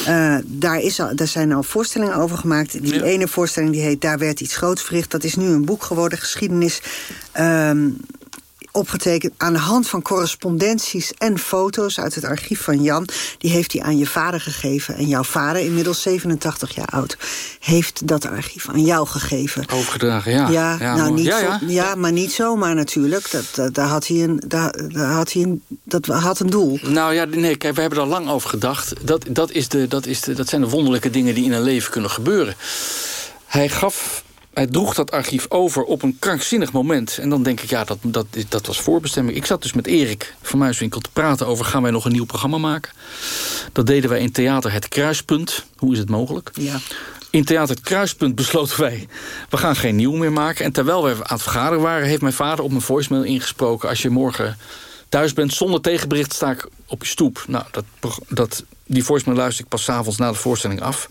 Eh, daar, is al, daar zijn al voorstellingen over gemaakt. Die ene voorstelling die heet Daar werd iets groots verricht. Dat is nu een boek geworden, geschiedenis... ehm, opgetekend aan de hand van correspondenties en foto's uit het archief van Jan. Die heeft hij aan je vader gegeven. En jouw vader, inmiddels 87 jaar oud, heeft dat archief aan jou gegeven. Overgedragen, ja. Ja, nou, mooi. niet ja, zo- ja. ja, maar niet zomaar natuurlijk. Dat, dat, daar had hij een, daar, daar had hij een, dat had een doel. Nou ja, nee, kijk, we hebben er al lang over gedacht. Dat, dat, is de, dat, is de, dat zijn de wonderlijke dingen die in een leven kunnen gebeuren. Hij gaf... Hij droeg dat archief over op een krankzinnig moment. En dan denk ik, ja, dat, dat, dat was voorbestemming. Ik zat dus met Erik van Muiswinkel te praten over... gaan wij nog een nieuw programma maken? Dat deden wij in Theater Het Kruispunt. Hoe is het mogelijk? Ja. In Theater Het Kruispunt besloten wij... we gaan geen nieuw meer maken. En terwijl we aan het vergaderen waren... heeft mijn vader op mijn voicemail ingesproken... als je morgen thuis bent zonder tegenbericht sta ik op je stoep. Nou, dat, dat, die voicemail luister ik pas avonds na de voorstelling af.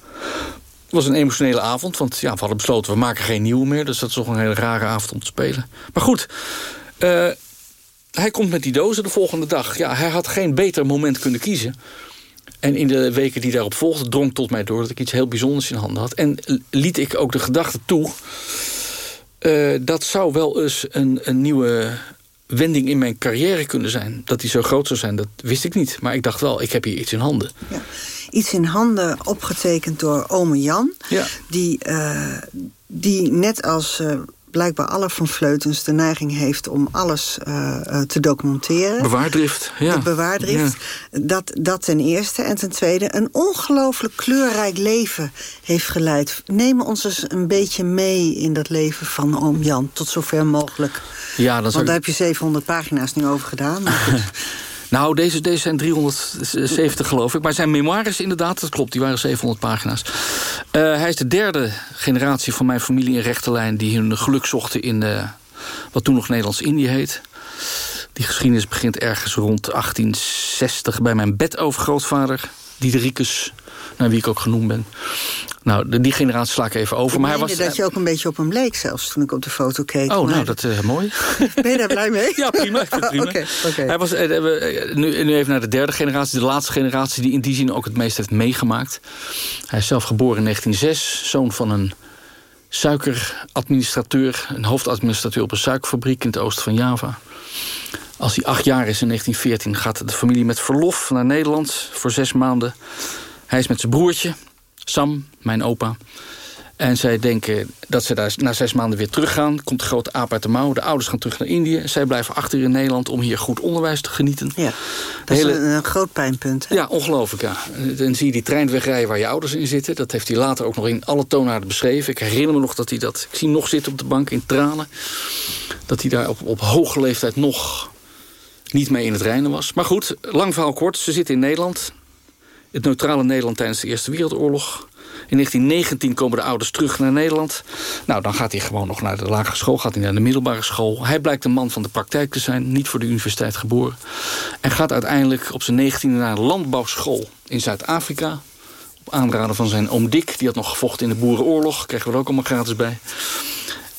Het was een emotionele avond, want ja, we hadden besloten... we maken geen nieuw meer, dus dat is toch een hele rare avond om te spelen. Maar goed, eh, hij komt met die dozen de volgende dag. Ja, hij had geen beter moment kunnen kiezen. En in de weken die daarop volgden drong tot mij door... dat ik iets heel bijzonders in handen had. En liet ik ook de gedachte toe... eh, dat zou wel eens een, een nieuwe wending in mijn carrière kunnen zijn. Dat die zo groot zou zijn, dat wist ik niet. Maar ik dacht wel, ik heb hier iets in handen. Iets in handen opgetekend door ome Jan. Ja. Die, eh, die net als... eh, blijkbaar alle van Vleutens de neiging heeft om alles eh, te documenteren. Bewaardrift, ja. De bewaardrift. Dat, dat ten eerste. En ten tweede, een ongelooflijk kleurrijk leven heeft geleid. Neem ons eens een beetje mee in dat leven van oom Jan. Tot zover mogelijk. Ja, dat Want daar ik- heb je 700 pagina's nu over gedaan. Maar goed. Nou, deze, zijn 370 geloof ik. Maar zijn memoires inderdaad, dat klopt, die waren 700 pagina's. Eh, hij is de derde generatie van mijn familie in rechte lijn... die hun geluk zochten in eh, wat toen nog Nederlands-Indië heet. Die geschiedenis begint ergens rond 1860 bij mijn bedovergrootvader... Diedericus, naar wie ik ook genoemd ben. Nou, de- die generatie sla ik even over. Ik maar hij was, dat je ook een beetje op hem leek zelfs... toen ik op de foto keek. Oh, Maar- nou, dat is mooi. Ben je daar blij mee? Ja, prima. prima. Oké, oké. Hij was, eh, eh, nu, nu even naar de derde generatie. De laatste generatie die in die zin ook het meest heeft meegemaakt. Hij is zelf geboren in 1906. Zoon van een suikeradministrateur. Een hoofdadministrateur op een suikerfabriek in het oosten van Java. Als hij acht jaar is in 1914 gaat de familie met verlof naar Nederland voor zes maanden. Hij is met zijn broertje, Sam, mijn opa. En zij denken dat ze daar na zes maanden weer teruggaan. Komt de grote aap uit de mouw. De ouders gaan terug naar Indië. Zij blijven achter in Nederland om hier goed onderwijs te genieten. Ja, dat is een, een groot pijnpunt. hè? ja, ongelooflijk, ja. Dan zie je die trein wegrijden waar je ouders in zitten. Dat heeft hij later ook nog in alle toonaarden beschreven. Ik herinner me nog dat hij dat... Ik zie hem nog zitten op de bank in tranen. Dat hij daar op, op hoge leeftijd nog niet mee in het reinen was. Maar goed, lang verhaal kort. Ze zitten in Nederland. Het neutrale Nederland tijdens de Eerste Wereldoorlog. In 1919 komen de ouders terug naar Nederland. Nou, dan gaat hij gewoon nog naar de lagere school, gaat hij naar de middelbare school. Hij blijkt een man van de praktijk te zijn, niet voor de universiteit geboren. En gaat uiteindelijk op zijn 19e naar een landbouwschool in Zuid-Afrika. Op aanraden van zijn oom Dick, die had nog gevochten in de Boerenoorlog. Kregen we er ook allemaal gratis bij.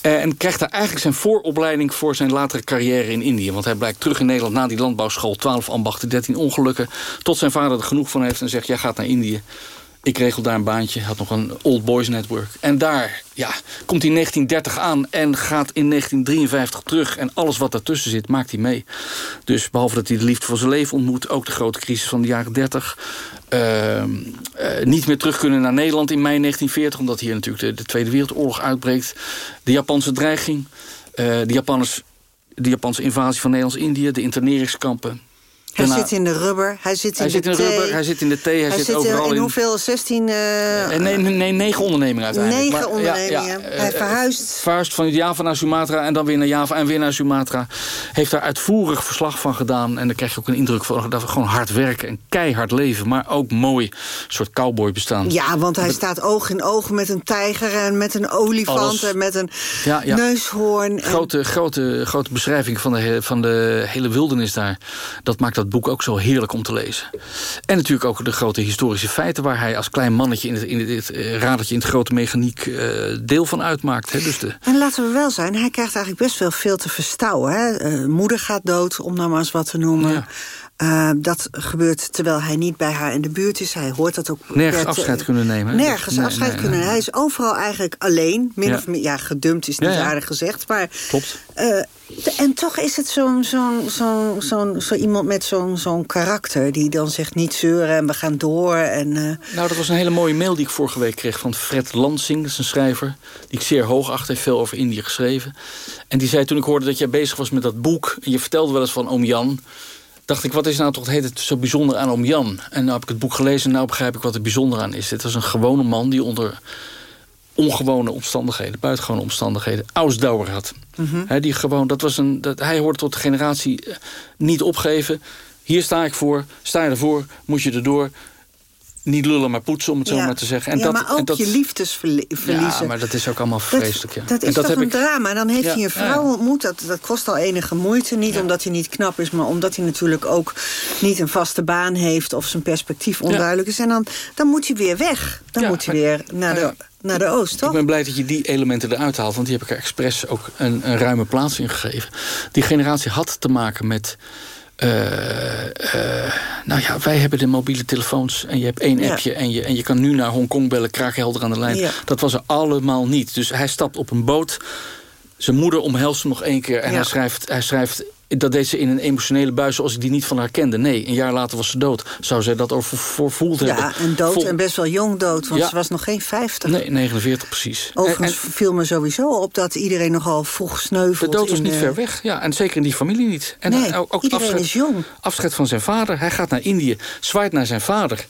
Eh, En krijgt daar eigenlijk zijn vooropleiding voor zijn latere carrière in Indië. Want hij blijkt terug in Nederland na die landbouwschool... 12 ambachten, 13 ongelukken. Tot zijn vader er genoeg van heeft en zegt... jij gaat naar Indië. Ik regel daar een baantje. Had nog een old boys network. En daar ja, komt hij in 1930 aan en gaat in 1953 terug. En alles wat daartussen zit, maakt hij mee. Dus behalve dat hij de liefde van zijn leven ontmoet... ook de grote crisis van de jaren 30... Ehm, eh, niet meer terug kunnen naar Nederland in mei 1940... omdat hier natuurlijk de, de Tweede Wereldoorlog uitbreekt. De Japanse dreiging. eh, de, Japanners, de Japanse invasie van Nederlands-Indië. De interneringskampen. Hij Daarna- zit in de rubber, hij zit in hij de zit in de thee. rubber, hij zit in de thee, hij, zit, in- overal in, in. hoeveel? 16... eh, Eh, nee, nee, nee, negen ondernemingen uiteindelijk. Negen Maar, ja, ja, ondernemingen. eh, Hij eh, verhuist. Verhuisd van Java naar Sumatra en dan weer naar Java en weer naar Sumatra. Heeft daar uitvoerig verslag van gedaan. En dan krijg je ook een indruk van dat we gewoon hard werken en keihard leven. Maar ook mooi, een soort cowboy bestaan. Ja, want hij staat oog in oog met een tijger en met een olifant Alles. en met een Ja, neushoorn. En, Grote, grote, grote beschrijving van de, van de hele wildernis daar. Dat maakt dat boek ook zo heerlijk om te lezen. En natuurlijk ook de grote historische feiten... waar hij als klein mannetje in het, in het, eh, radertje in het grote mechaniek eh, deel van uitmaakt. Hè? Dus de, en laten we wel zijn, hij krijgt eigenlijk best wel veel te verstouwen. Hè? Eh, moeder gaat dood, om nou maar eens wat te noemen. Eh, dat gebeurt terwijl hij niet bij haar in de buurt is. Hij hoort dat ook... Nergens werd, afscheid kunnen nemen? Nergens Nee, afscheid nee, kunnen nee. Hij is overal eigenlijk alleen. Min Ja. of meer, ja, gedumpt is niet Ja, ja. aardig gezegd. Maar, Klopt. eh, en toch is het zo'n zo'n zo'n zo'n zo iemand met zo'n zo'n karakter... die dan zegt niet zeuren en we gaan door. En, eh, Nou, dat was een hele mooie mail die ik vorige week kreeg van Fred Lansing. Dat is een schrijver die ik zeer hoog acht. heeft veel over Indië geschreven. En die zei toen ik hoorde dat jij bezig was met dat boek... en je vertelde wel eens van oom Jan... dacht ik, wat is nou toch het heet het zo bijzonder aan oom Jan? En nou heb ik het boek gelezen en nou begrijp ik wat er bijzonder aan is. Dit was een gewone man die onder ongewone omstandigheden... buitengewone omstandigheden, ausdauer had. Hè, die gewoon, dat was een, dat, hij hoorde tot de generatie eh, niet opgeven. Hier sta ik voor, sta je ervoor, moet je erdoor niet lullen, maar poetsen, om het zo maar te zeggen. En ja, dat, maar ook en dat, je liefdes verli- verliezen. Ja, maar dat is ook allemaal Dat- vreselijk. Ja. Dat en is dat toch heb een ik, drama. En dan heeft hij een vrouw ontmoet. Dat, dat kost al enige moeite. Niet omdat hij niet knap is, maar omdat hij natuurlijk ook niet een vaste baan heeft... of zijn perspectief onduidelijk is. En dan, dan moet hij weer weg. Dan moet hij weer naar de, naar de oost, toch? Ik ben blij dat je die elementen eruit haalt, want die heb ik er expres ook een, een ruime plaats in gegeven. Die generatie had te maken met. Eh, eh, nou ja, wij hebben de mobiele telefoons en je hebt één Ja. appje en, je, en je kan nu naar Hongkong bellen, kraakhelder aan de lijn. Ja. Dat was er allemaal niet. Dus hij stapt op een boot. Zijn moeder omhelst hem nog één keer en Ja. hij, schrijft, hij schrijft dat deed ze in een emotionele buis zoals ik die niet van haar kende. Nee, een jaar later was ze dood. Zou zij dat over hebben? Ja, en dood Vol- en best wel jong dood, want Ja. ze was nog geen 50. Nee, 49 precies. Overigens En- en viel me sowieso op dat iedereen nogal vroeg sneuvelt. de dood was niet de- ver weg. Ja, en zeker in die familie niet. En Nee, ook het iedereen afscheid, is jong. Afscheid van zijn vader. Hij gaat naar Indië, zwaait naar zijn vader.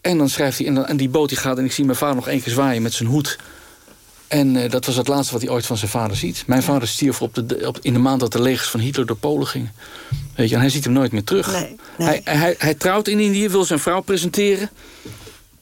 En dan schrijft hij, en, dan- en die boot die gaat... en ik zie mijn vader nog één keer zwaaien met zijn hoed. En eh, dat was het laatste wat hij ooit van zijn vader ziet. Mijn vader stierf op de, op, in de maand dat de legers van Hitler door Polen gingen. Weet je, en hij ziet hem nooit meer terug. nee. Hij, hij, hij trouwt in Indië, wil zijn vrouw presenteren.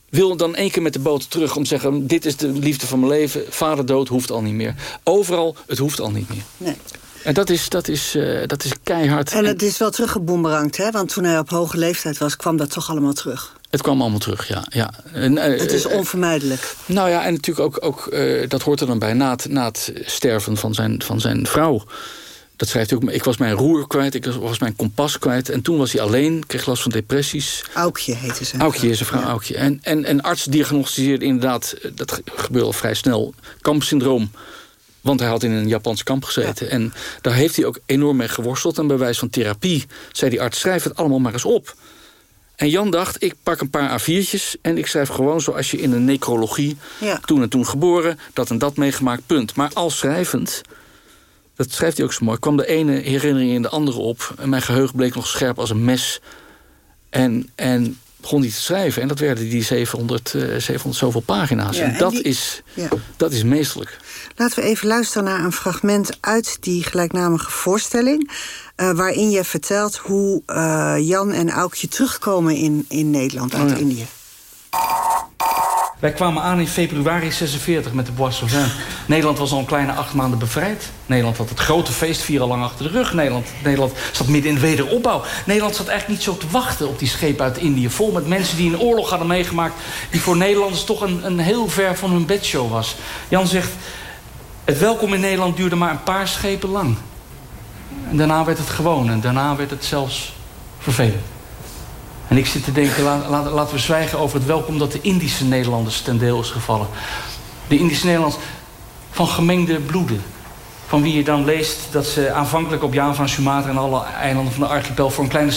Wil dan één keer met de boot terug om te zeggen... dit is de liefde van mijn leven, vader dood, hoeft al niet meer. Overal, het hoeft al niet meer. Nee. En dat is, dat is, eh, dat is keihard. En het is wel teruggeboemerangd, hè? Want toen hij op hoge leeftijd was, kwam dat toch allemaal terug. Het kwam allemaal terug, ja. ja. En, eh, Het is eh, onvermijdelijk. Nou ja, en natuurlijk ook, ook eh, dat hoort er dan bij. Na het, na het sterven van zijn, van zijn vrouw. Dat schrijft hij ook. Ik was mijn roer kwijt, ik was mijn kompas kwijt. En toen was hij alleen, kreeg last van depressies. Aukje heette ze. Aukje is een vrouw, Aukje. En, en een arts diagnosticeerde inderdaad, dat ge- gebeurde al vrij snel, kampsyndroom. Want hij had in een Japans kamp gezeten. En daar heeft hij ook enorm mee geworsteld. En bij wijze van therapie zei die arts, schrijf het allemaal maar eens op. En Jan dacht, ik pak een paar A4'tjes... en ik schrijf gewoon zoals je in een necrologie... Ja. toen en toen geboren, dat en dat meegemaakt, punt. Maar al schrijvend, dat schrijft hij ook zo mooi... kwam de ene herinnering in de andere op. En mijn geheugen bleek nog scherp als een mes. En, en begon hij te schrijven. En dat werden die 700, eh, 700 zoveel pagina's. Ja, en en dat, die- is, Ja. dat is meestelijk. Laten we even luisteren naar een fragment uit die gelijknamige voorstelling. Eh, waarin je vertelt hoe eh, Jan en Aukje terugkomen in, in Nederland uit Oh ja. Indië. Wij kwamen aan in februari 46 met de Bois Sauvin. Nederland was al een kleine acht maanden bevrijd. Nederland had het grote feestvier al lang achter de rug. Nederland, Nederland zat midden in de wederopbouw. Nederland zat eigenlijk niet zo te wachten op die schepen uit Indië. Vol met mensen die een oorlog hadden meegemaakt... die voor Nederlanders toch een, een heel ver van hun bedshow was. Jan zegt... Het welkom in Nederland duurde maar een paar schepen lang. En daarna werd het gewoon. En daarna werd het zelfs vervelend. En ik zit te denken, la- la- laten we zwijgen over het welkom dat de Indische Nederlanders ten deel is gevallen. De Indische Nederlanders van gemengde bloeden. Van wie je dan leest dat ze aanvankelijk op Java Sumatra en alle eilanden van de archipel voor een kleine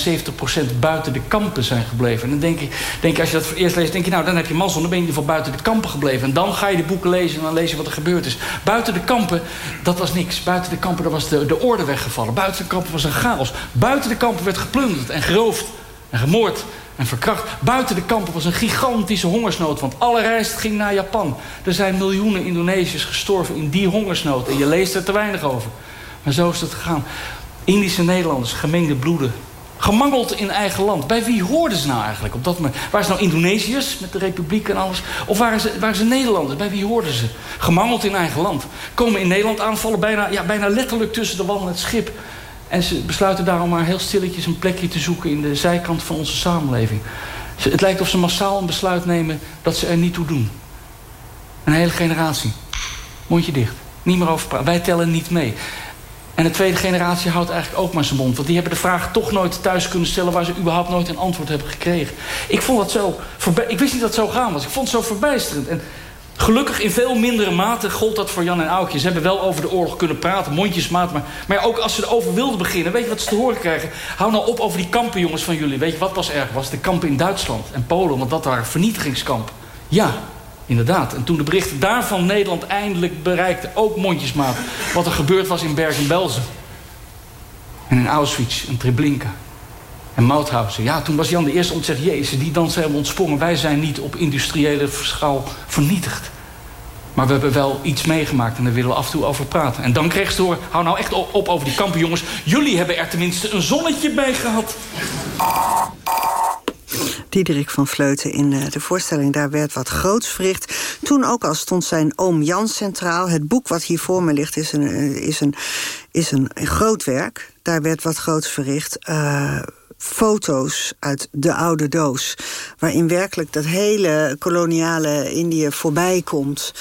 70% buiten de kampen zijn gebleven. En dan denk ik, denk je, als je dat voor het eerst leest, denk je, nou dan heb je mazzel, dan ben je in ieder geval buiten de kampen gebleven. En dan ga je de boeken lezen en dan lees je wat er gebeurd is. Buiten de kampen, dat was niks. Buiten de kampen, was de, de orde weggevallen. Buiten de kampen was een chaos. Buiten de kampen werd geplunderd en geroofd en gemoord en verkracht. Buiten de kampen was een gigantische hongersnood. Want alle rijst ging naar Japan. Er zijn miljoenen Indonesiërs gestorven in die hongersnood. En je leest er te weinig over. Maar zo is het gegaan. Indische Nederlanders, gemengde bloeden. Gemangeld in eigen land. Bij wie hoorden ze nou eigenlijk op dat moment? Waren ze nou Indonesiërs met de republiek en alles? Of waren ze, waren ze Nederlanders? Bij wie hoorden ze? Gemangeld in eigen land. Komen in Nederland aanvallen bijna, ja, bijna letterlijk tussen de wal en het schip. En ze besluiten daarom maar heel stilletjes een plekje te zoeken... in de zijkant van onze samenleving. Het lijkt of ze massaal een besluit nemen dat ze er niet toe doen. Een hele generatie. Mondje dicht. Niet meer over praten. Wij tellen niet mee. En de tweede generatie houdt eigenlijk ook maar zijn mond. Want die hebben de vraag toch nooit thuis kunnen stellen... waar ze überhaupt nooit een antwoord hebben gekregen. Ik vond dat zo... Ik wist niet dat het zo gaan was. Ik vond het zo verbijsterend. En gelukkig in veel mindere mate gold dat voor Jan en Aukje. Ze hebben wel over de oorlog kunnen praten, mondjesmaat. Maar, maar ook als ze erover wilden beginnen... weet je wat ze te horen krijgen? Hou nou op over die kampen, jongens, van jullie. Weet je wat pas erg was? De kampen in Duitsland en Polen. Want dat waren vernietigingskampen. Ja, inderdaad. En toen de berichten daarvan Nederland eindelijk bereikten... ook mondjesmaat, wat er gebeurd was in Bergen-Belsen. En in Auschwitz en Treblinka. En Mauthausen. Ja, toen was Jan de Eerste om te zeggen... Jezus, die dans hebben ontsprongen. Wij zijn niet op industriële schaal vernietigd. Maar we hebben wel iets meegemaakt en daar willen we af en toe over praten. En dan kreeg ze door, hou nou echt op, op over die kampen, jongens. Jullie hebben er tenminste een zonnetje bij gehad. Diederik van Vleuten in eh, de voorstelling. Daar werd wat groots verricht. Toen ook al stond zijn oom Jan centraal. Het boek wat hier voor me ligt is een, eh, is een, is een groot werk. Daar werd wat groots verricht. Eh, foto's uit de oude doos. Waarin werkelijk dat hele koloniale Indië voorbij komt.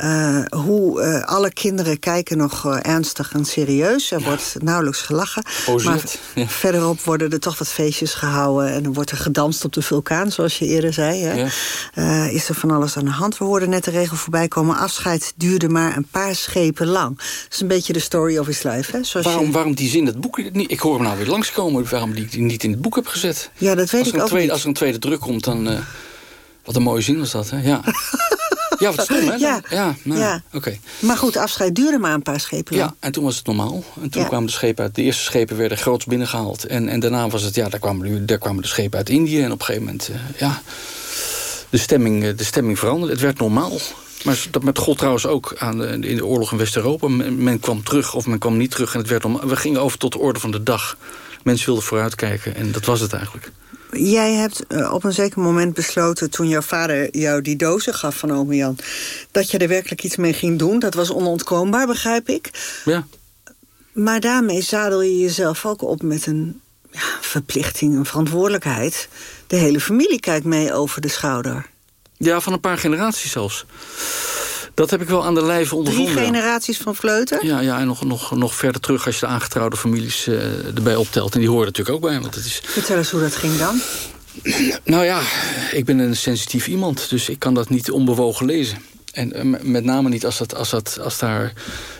Eh, hoe eh, alle kinderen kijken nog eh, ernstig en serieus. Er wordt nauwelijks gelachen. Maar verderop worden er toch wat feestjes gehouden... en dan wordt er gedanst op de vulkaan, zoals je eerder zei. Hè? Eh, is er van alles aan de hand. We hoorden net de regel voorbij komen... afscheid duurde maar een paar schepen lang. Dat is een beetje de story of his life. Hè? Zoals Waarom, je... waarom die zin, dat boek niet? Ik hoor hem nou weer langskomen. Waarom die die niet in het boek heb gezet? Ja, dat weet er ik ook tweede, niet. Als er een tweede druk komt, dan... wat een mooie zin was dat, hè? Ja. ja, wat stom, hè? Ja. ja, nou, Ja. oké. Maar goed, afscheid duurde maar een paar schepen lang. Ja, en toen was het normaal. En toen Ja. kwamen de schepen uit. De eerste schepen werden groots binnengehaald. En, en daarna was het, ja, daar kwamen, de- daar kwamen de schepen uit Indië. En op een gegeven moment, eh, ja, de stemming, eh, de stemming veranderde. Het werd normaal. Maar dat met God trouwens ook aan de, in de oorlog in West-Europa. Men, men kwam terug of men kwam niet terug. En het werd normaal. We gingen over tot de orde van de dag. Mensen wilden vooruitkijken. En dat was het eigenlijk. Jij hebt eh, op een zeker moment besloten... toen jouw vader jou die dozen gaf van ome Jan... dat je er werkelijk iets mee ging doen. Dat was onontkoombaar, begrijp ik. Ja. Maar daarmee zadel je jezelf ook op met een ja, verplichting, een verantwoordelijkheid. De hele familie kijkt mee over de schouder. Ja, van een paar generaties zelfs. Dat heb ik wel aan de lijve Drie ondervonden. ja. generaties van fleuten? Ja, ja en nog, nog, nog verder terug als je de aangetrouwde families eh, erbij optelt. En die horen natuurlijk ook bij. Want het is, Vertel eens hoe dat ging dan. nou ja, ik ben een sensitief iemand. Dus ik kan dat niet onbewogen lezen. En eh, met name niet als, dat, als, dat, als daar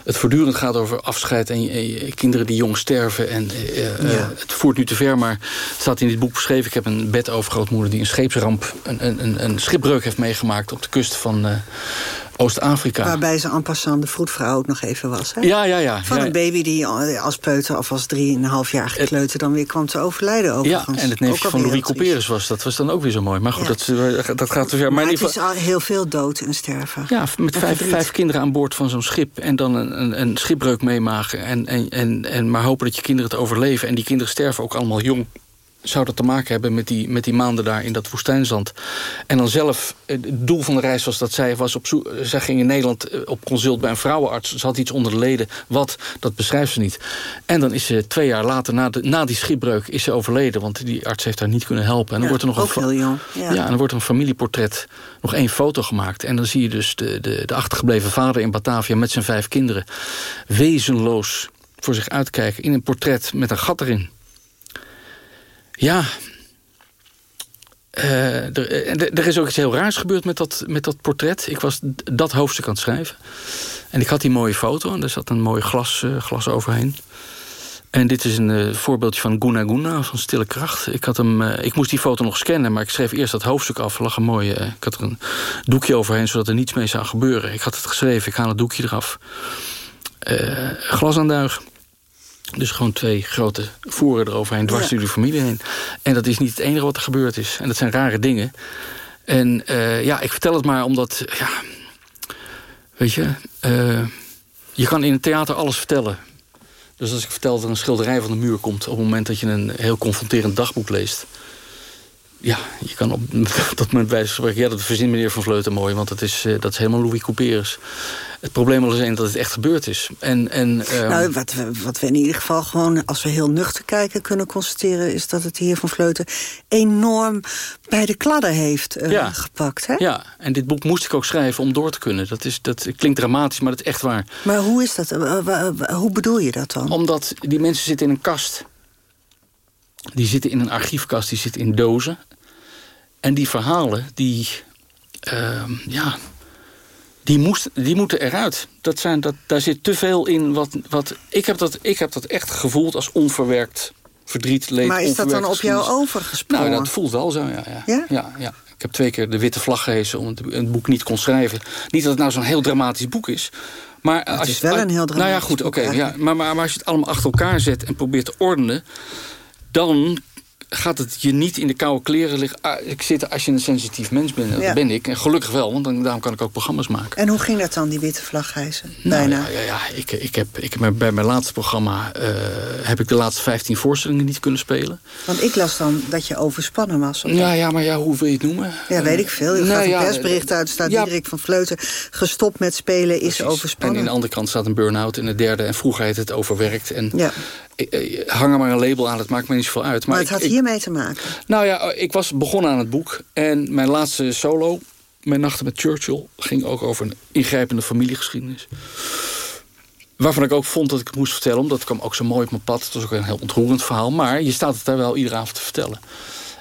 het voortdurend gaat over afscheid... en, en kinderen die jong sterven. En, eh, eh. Het voert nu te ver, maar het staat in dit boek beschreven... ik heb een bedovergrootmoeder die een scheepsramp... een, een, een, schipbreuk heeft meegemaakt op de kust van eh, Oost-Afrika. Waarbij ze en passant de vroedvrouw ook nog even was. Hè? Ja, ja, ja. Van ja. een baby die eh, als peuter of als drieënhalfjarige kleuter... dan weer kwam te overlijden Ja, overigens. en het neefje van Louis Couperus was. Dat was dan ook weer zo mooi. Maar goed, Ja. dat, dat gaat te ver. Maar Maar in het is al heel veel dood en sterven. Ja, met vijf, vijf kinderen aan boord van zo'n schip... en dan een, een, een schipbreuk meemaken. En, en, en, en maar hopen dat je kinderen het overleven. En die kinderen sterven ook allemaal jong. Zou dat te maken hebben met die, met die maanden daar in dat woestijnzand. En dan zelf, het doel van de reis was dat zij was op zoek... Zij ging in Nederland eh, op consult bij een vrouwenarts. Ze had iets onder de leden. Wat, dat beschrijft ze niet. En dan is ze twee jaar later, na, de, na die schipbreuk, is ze overleden. Want die arts heeft haar niet kunnen helpen. En dan Ja, wordt er nog een, jong. Ja. Ja. en dan wordt er een familieportret, nog één foto gemaakt. En dan zie je dus de, de, de achtergebleven vader in Batavia met zijn vijf kinderen. Wezenloos voor zich uitkijken in een portret met een gat erin. Ja. Eh, er, er- er is ook iets heel raars gebeurd met dat, met dat portret. Ik was dat hoofdstuk aan het schrijven. En ik had die mooie foto. En er zat een mooi glas, eh, glas overheen. En dit is een eh, voorbeeldje van Guna Guna, van Stille Kracht. Ik, had hem, eh, ik moest die foto nog scannen, maar ik schreef eerst dat hoofdstuk af. Er lag een mooie, eh, ik had er een doekje overheen, zodat er niets mee zou gebeuren. Ik had het geschreven, ik haal het doekje eraf. Eh glasaanduig. Dus gewoon twee grote voeren eroverheen, dwars door de familie heen. En dat is niet het enige wat er gebeurd is. En dat zijn rare dingen. En eh, ja, ik vertel het maar omdat, ja... Weet je, eh, je kan in een theater alles vertellen. Dus als ik vertel dat er een schilderij van de muur komt... op het moment dat je een heel confronterend dagboek leest... ja, je kan op dat moment bij spreken... ja, dat verzint meneer Van Vleuten mooi... want dat is, eh, dat is helemaal Louis Couperus. Het probleem was alleen dat het echt gebeurd is. En, en, ehm, Nou, wat we, wat we in ieder geval gewoon, als we heel nuchter kijken... kunnen constateren, is dat het de heer Van Vleuten... enorm bij de kladden heeft eh, Ja. gepakt. Hè? Ja, en dit boek moest ik ook schrijven om door te kunnen. Dat, is, dat klinkt dramatisch, maar dat is echt waar. Maar hoe is dat? Eh, hoe bedoel je dat dan? Omdat die mensen zitten in een kast. Die zitten in een archiefkast, die zitten in dozen. En die verhalen, die... ehm, ja, die, moest, die moeten eruit. Dat zijn, dat, daar zit te veel in wat... wat ik, heb dat, ik heb dat echt gevoeld als onverwerkt verdriet, leed, maar is dat dan op jou overgesprongen? Nou, dat voelt wel zo, ja. Ja? Ja? Ja, ja. Ik heb twee keer de witte vlag gehezen omdat ik het boek niet kon schrijven. Niet dat het nou zo'n heel dramatisch boek is. Maar als is je, wel een heel Nou ja, dramatisch goed, oké. ja, maar, maar, maar als je het allemaal achter elkaar zet en probeert te ordenen... dan gaat het je niet in de koude kleren liggen. Ah, ik zit, als je een sensitief mens bent, dat Ja. ben ik. En gelukkig wel, want dan, daarom kan ik ook programma's maken. En hoe ging dat dan, die witte vlag hijsen? Nou, Bijna. ja, ja, ja, ik, ik heb, ik heb bij mijn laatste programma... eh, heb ik de laatste 15 voorstellingen niet kunnen spelen. Want ik las dan dat je overspannen was. of Ja, ja, maar ja, hoe wil je het noemen? Ja, weet ik veel. Je Nou gaat een persbericht uit, staat. Diederik van Vleuten... gestopt met spelen is En overspannen. in de andere kant staat een burn-out. En de derde, en vroeger heet het overwerkt. En Ja. Eh, eh, hang er maar een label aan, het maakt me niet zoveel uit. Maar, het ik- had ik- hiermee te maken. Nou ja, ik was begonnen aan het boek. En mijn laatste solo Mijn nachten met Churchill ging ook over een ingrijpende familiegeschiedenis. Waarvan ik ook vond dat ik het moest vertellen, omdat het kwam ook zo mooi op mijn pad. Het was ook een heel ontroerend verhaal, maar je staat het daar wel iedere avond te vertellen.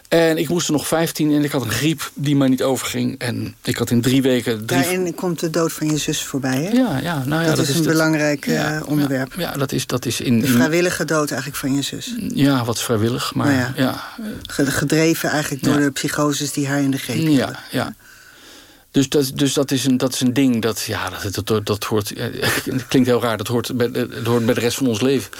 En ik moest er nog 15 en ik had een griep die mij niet overging. En ik had in drie weken... Drie... Daarin komt de dood van je zus voorbij, hè? Ja, ja, nou ja, dat, dat is een belangrijk eh, Ja, onderwerp. Ja, dat is, dat is in, De vrijwillige dood eigenlijk van je zus. Ja, wat vrijwillig, maar Nou ja. ja. Ge- Gedreven eigenlijk door de psychoses die haar in de greep hebben. Ja, ja. Dus, dat, dus dat, is een, dat is een ding dat, ja, dat, dat, dat hoort. eh, Het klinkt heel raar, dat hoort, bij, het hoort bij de rest van ons leven.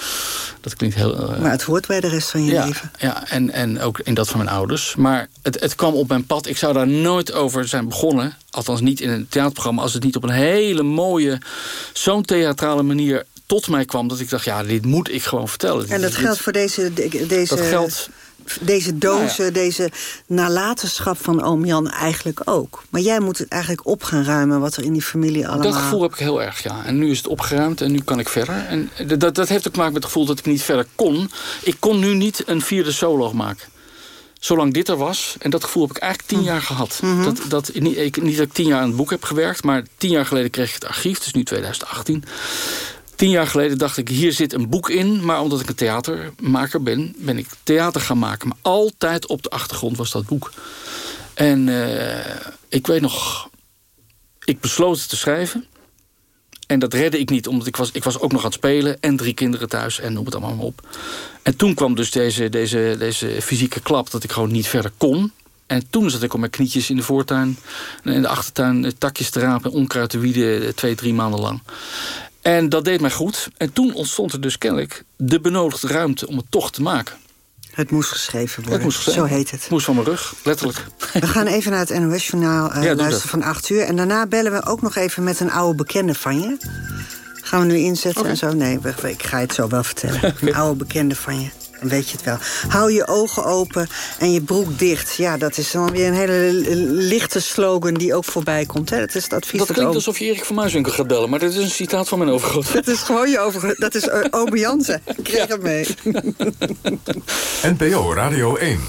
Dat klinkt heel. eh, Maar het hoort bij de rest van je ja, leven. Ja, en, en ook in dat van mijn ouders. Maar het, het kwam op mijn pad. Ik zou daar nooit over zijn begonnen. Althans niet in een theaterprogramma. Als het niet op een hele mooie, zo'n theatrale manier tot mij kwam. Dat ik dacht, ja, dit moet ik gewoon vertellen. En dat Dit- geldt voor deze, de- deze, Dat geldt- deze dozen, Nou deze nalatenschap van oom Jan eigenlijk ook. Maar jij moet het eigenlijk op gaan ruimen wat er in die familie allemaal... Dat gevoel heb ik heel erg, ja. En nu is het opgeruimd en nu kan ik verder. En dat, dat heeft ook te maken met het gevoel dat ik niet verder kon. Ik kon nu niet een vierde solo maken. Zolang dit er was, en dat gevoel heb ik eigenlijk tien jaar gehad. dat, dat, niet, ik, niet dat ik tien jaar aan het boek heb gewerkt... maar tien jaar geleden kreeg ik het archief, is nu 2018... Tien jaar geleden dacht ik, hier zit een boek in... maar omdat ik een theatermaker ben, ben ik theater gaan maken. Maar altijd op de achtergrond was dat boek. En eh, ik weet nog... Ik besloot het te schrijven. En dat redde ik niet, omdat ik was, ik was ook nog aan het spelen... en drie kinderen thuis en noem het allemaal maar op. En toen kwam dus deze, deze, deze fysieke klap dat ik gewoon niet verder kon... En toen zat ik op mijn knietjes in de voortuin... en in de achtertuin takjes te rapen en onkruid te wieden... twee, drie maanden lang. En dat deed mij goed. En toen ontstond er dus kennelijk de benodigde ruimte om het toch te maken. Het moest geschreven worden. Het moest geschreven. Zo heet het. Het moest van mijn rug, letterlijk. We gaan even naar het NOS-journaal Ja, doe luisteren van 8 uur. En daarna bellen we ook nog even met een oude bekende van je. Gaan we nu inzetten en zo? Nee, ik ga je het zo wel vertellen. Een oude bekende van je. Weet je het wel. Hou je ogen open en je broek dicht. Ja, dat is dan weer een hele lichte slogan die ook voorbij komt. Hè? Dat is het advies Dat klinkt alsof je Erik van Muiswinkel gaat bellen... maar dit is een citaat van mijn overgroot. Dat is gewoon je over... Dat is eh, Ome Jansen. Ik kreeg het mee. NPO Radio 1.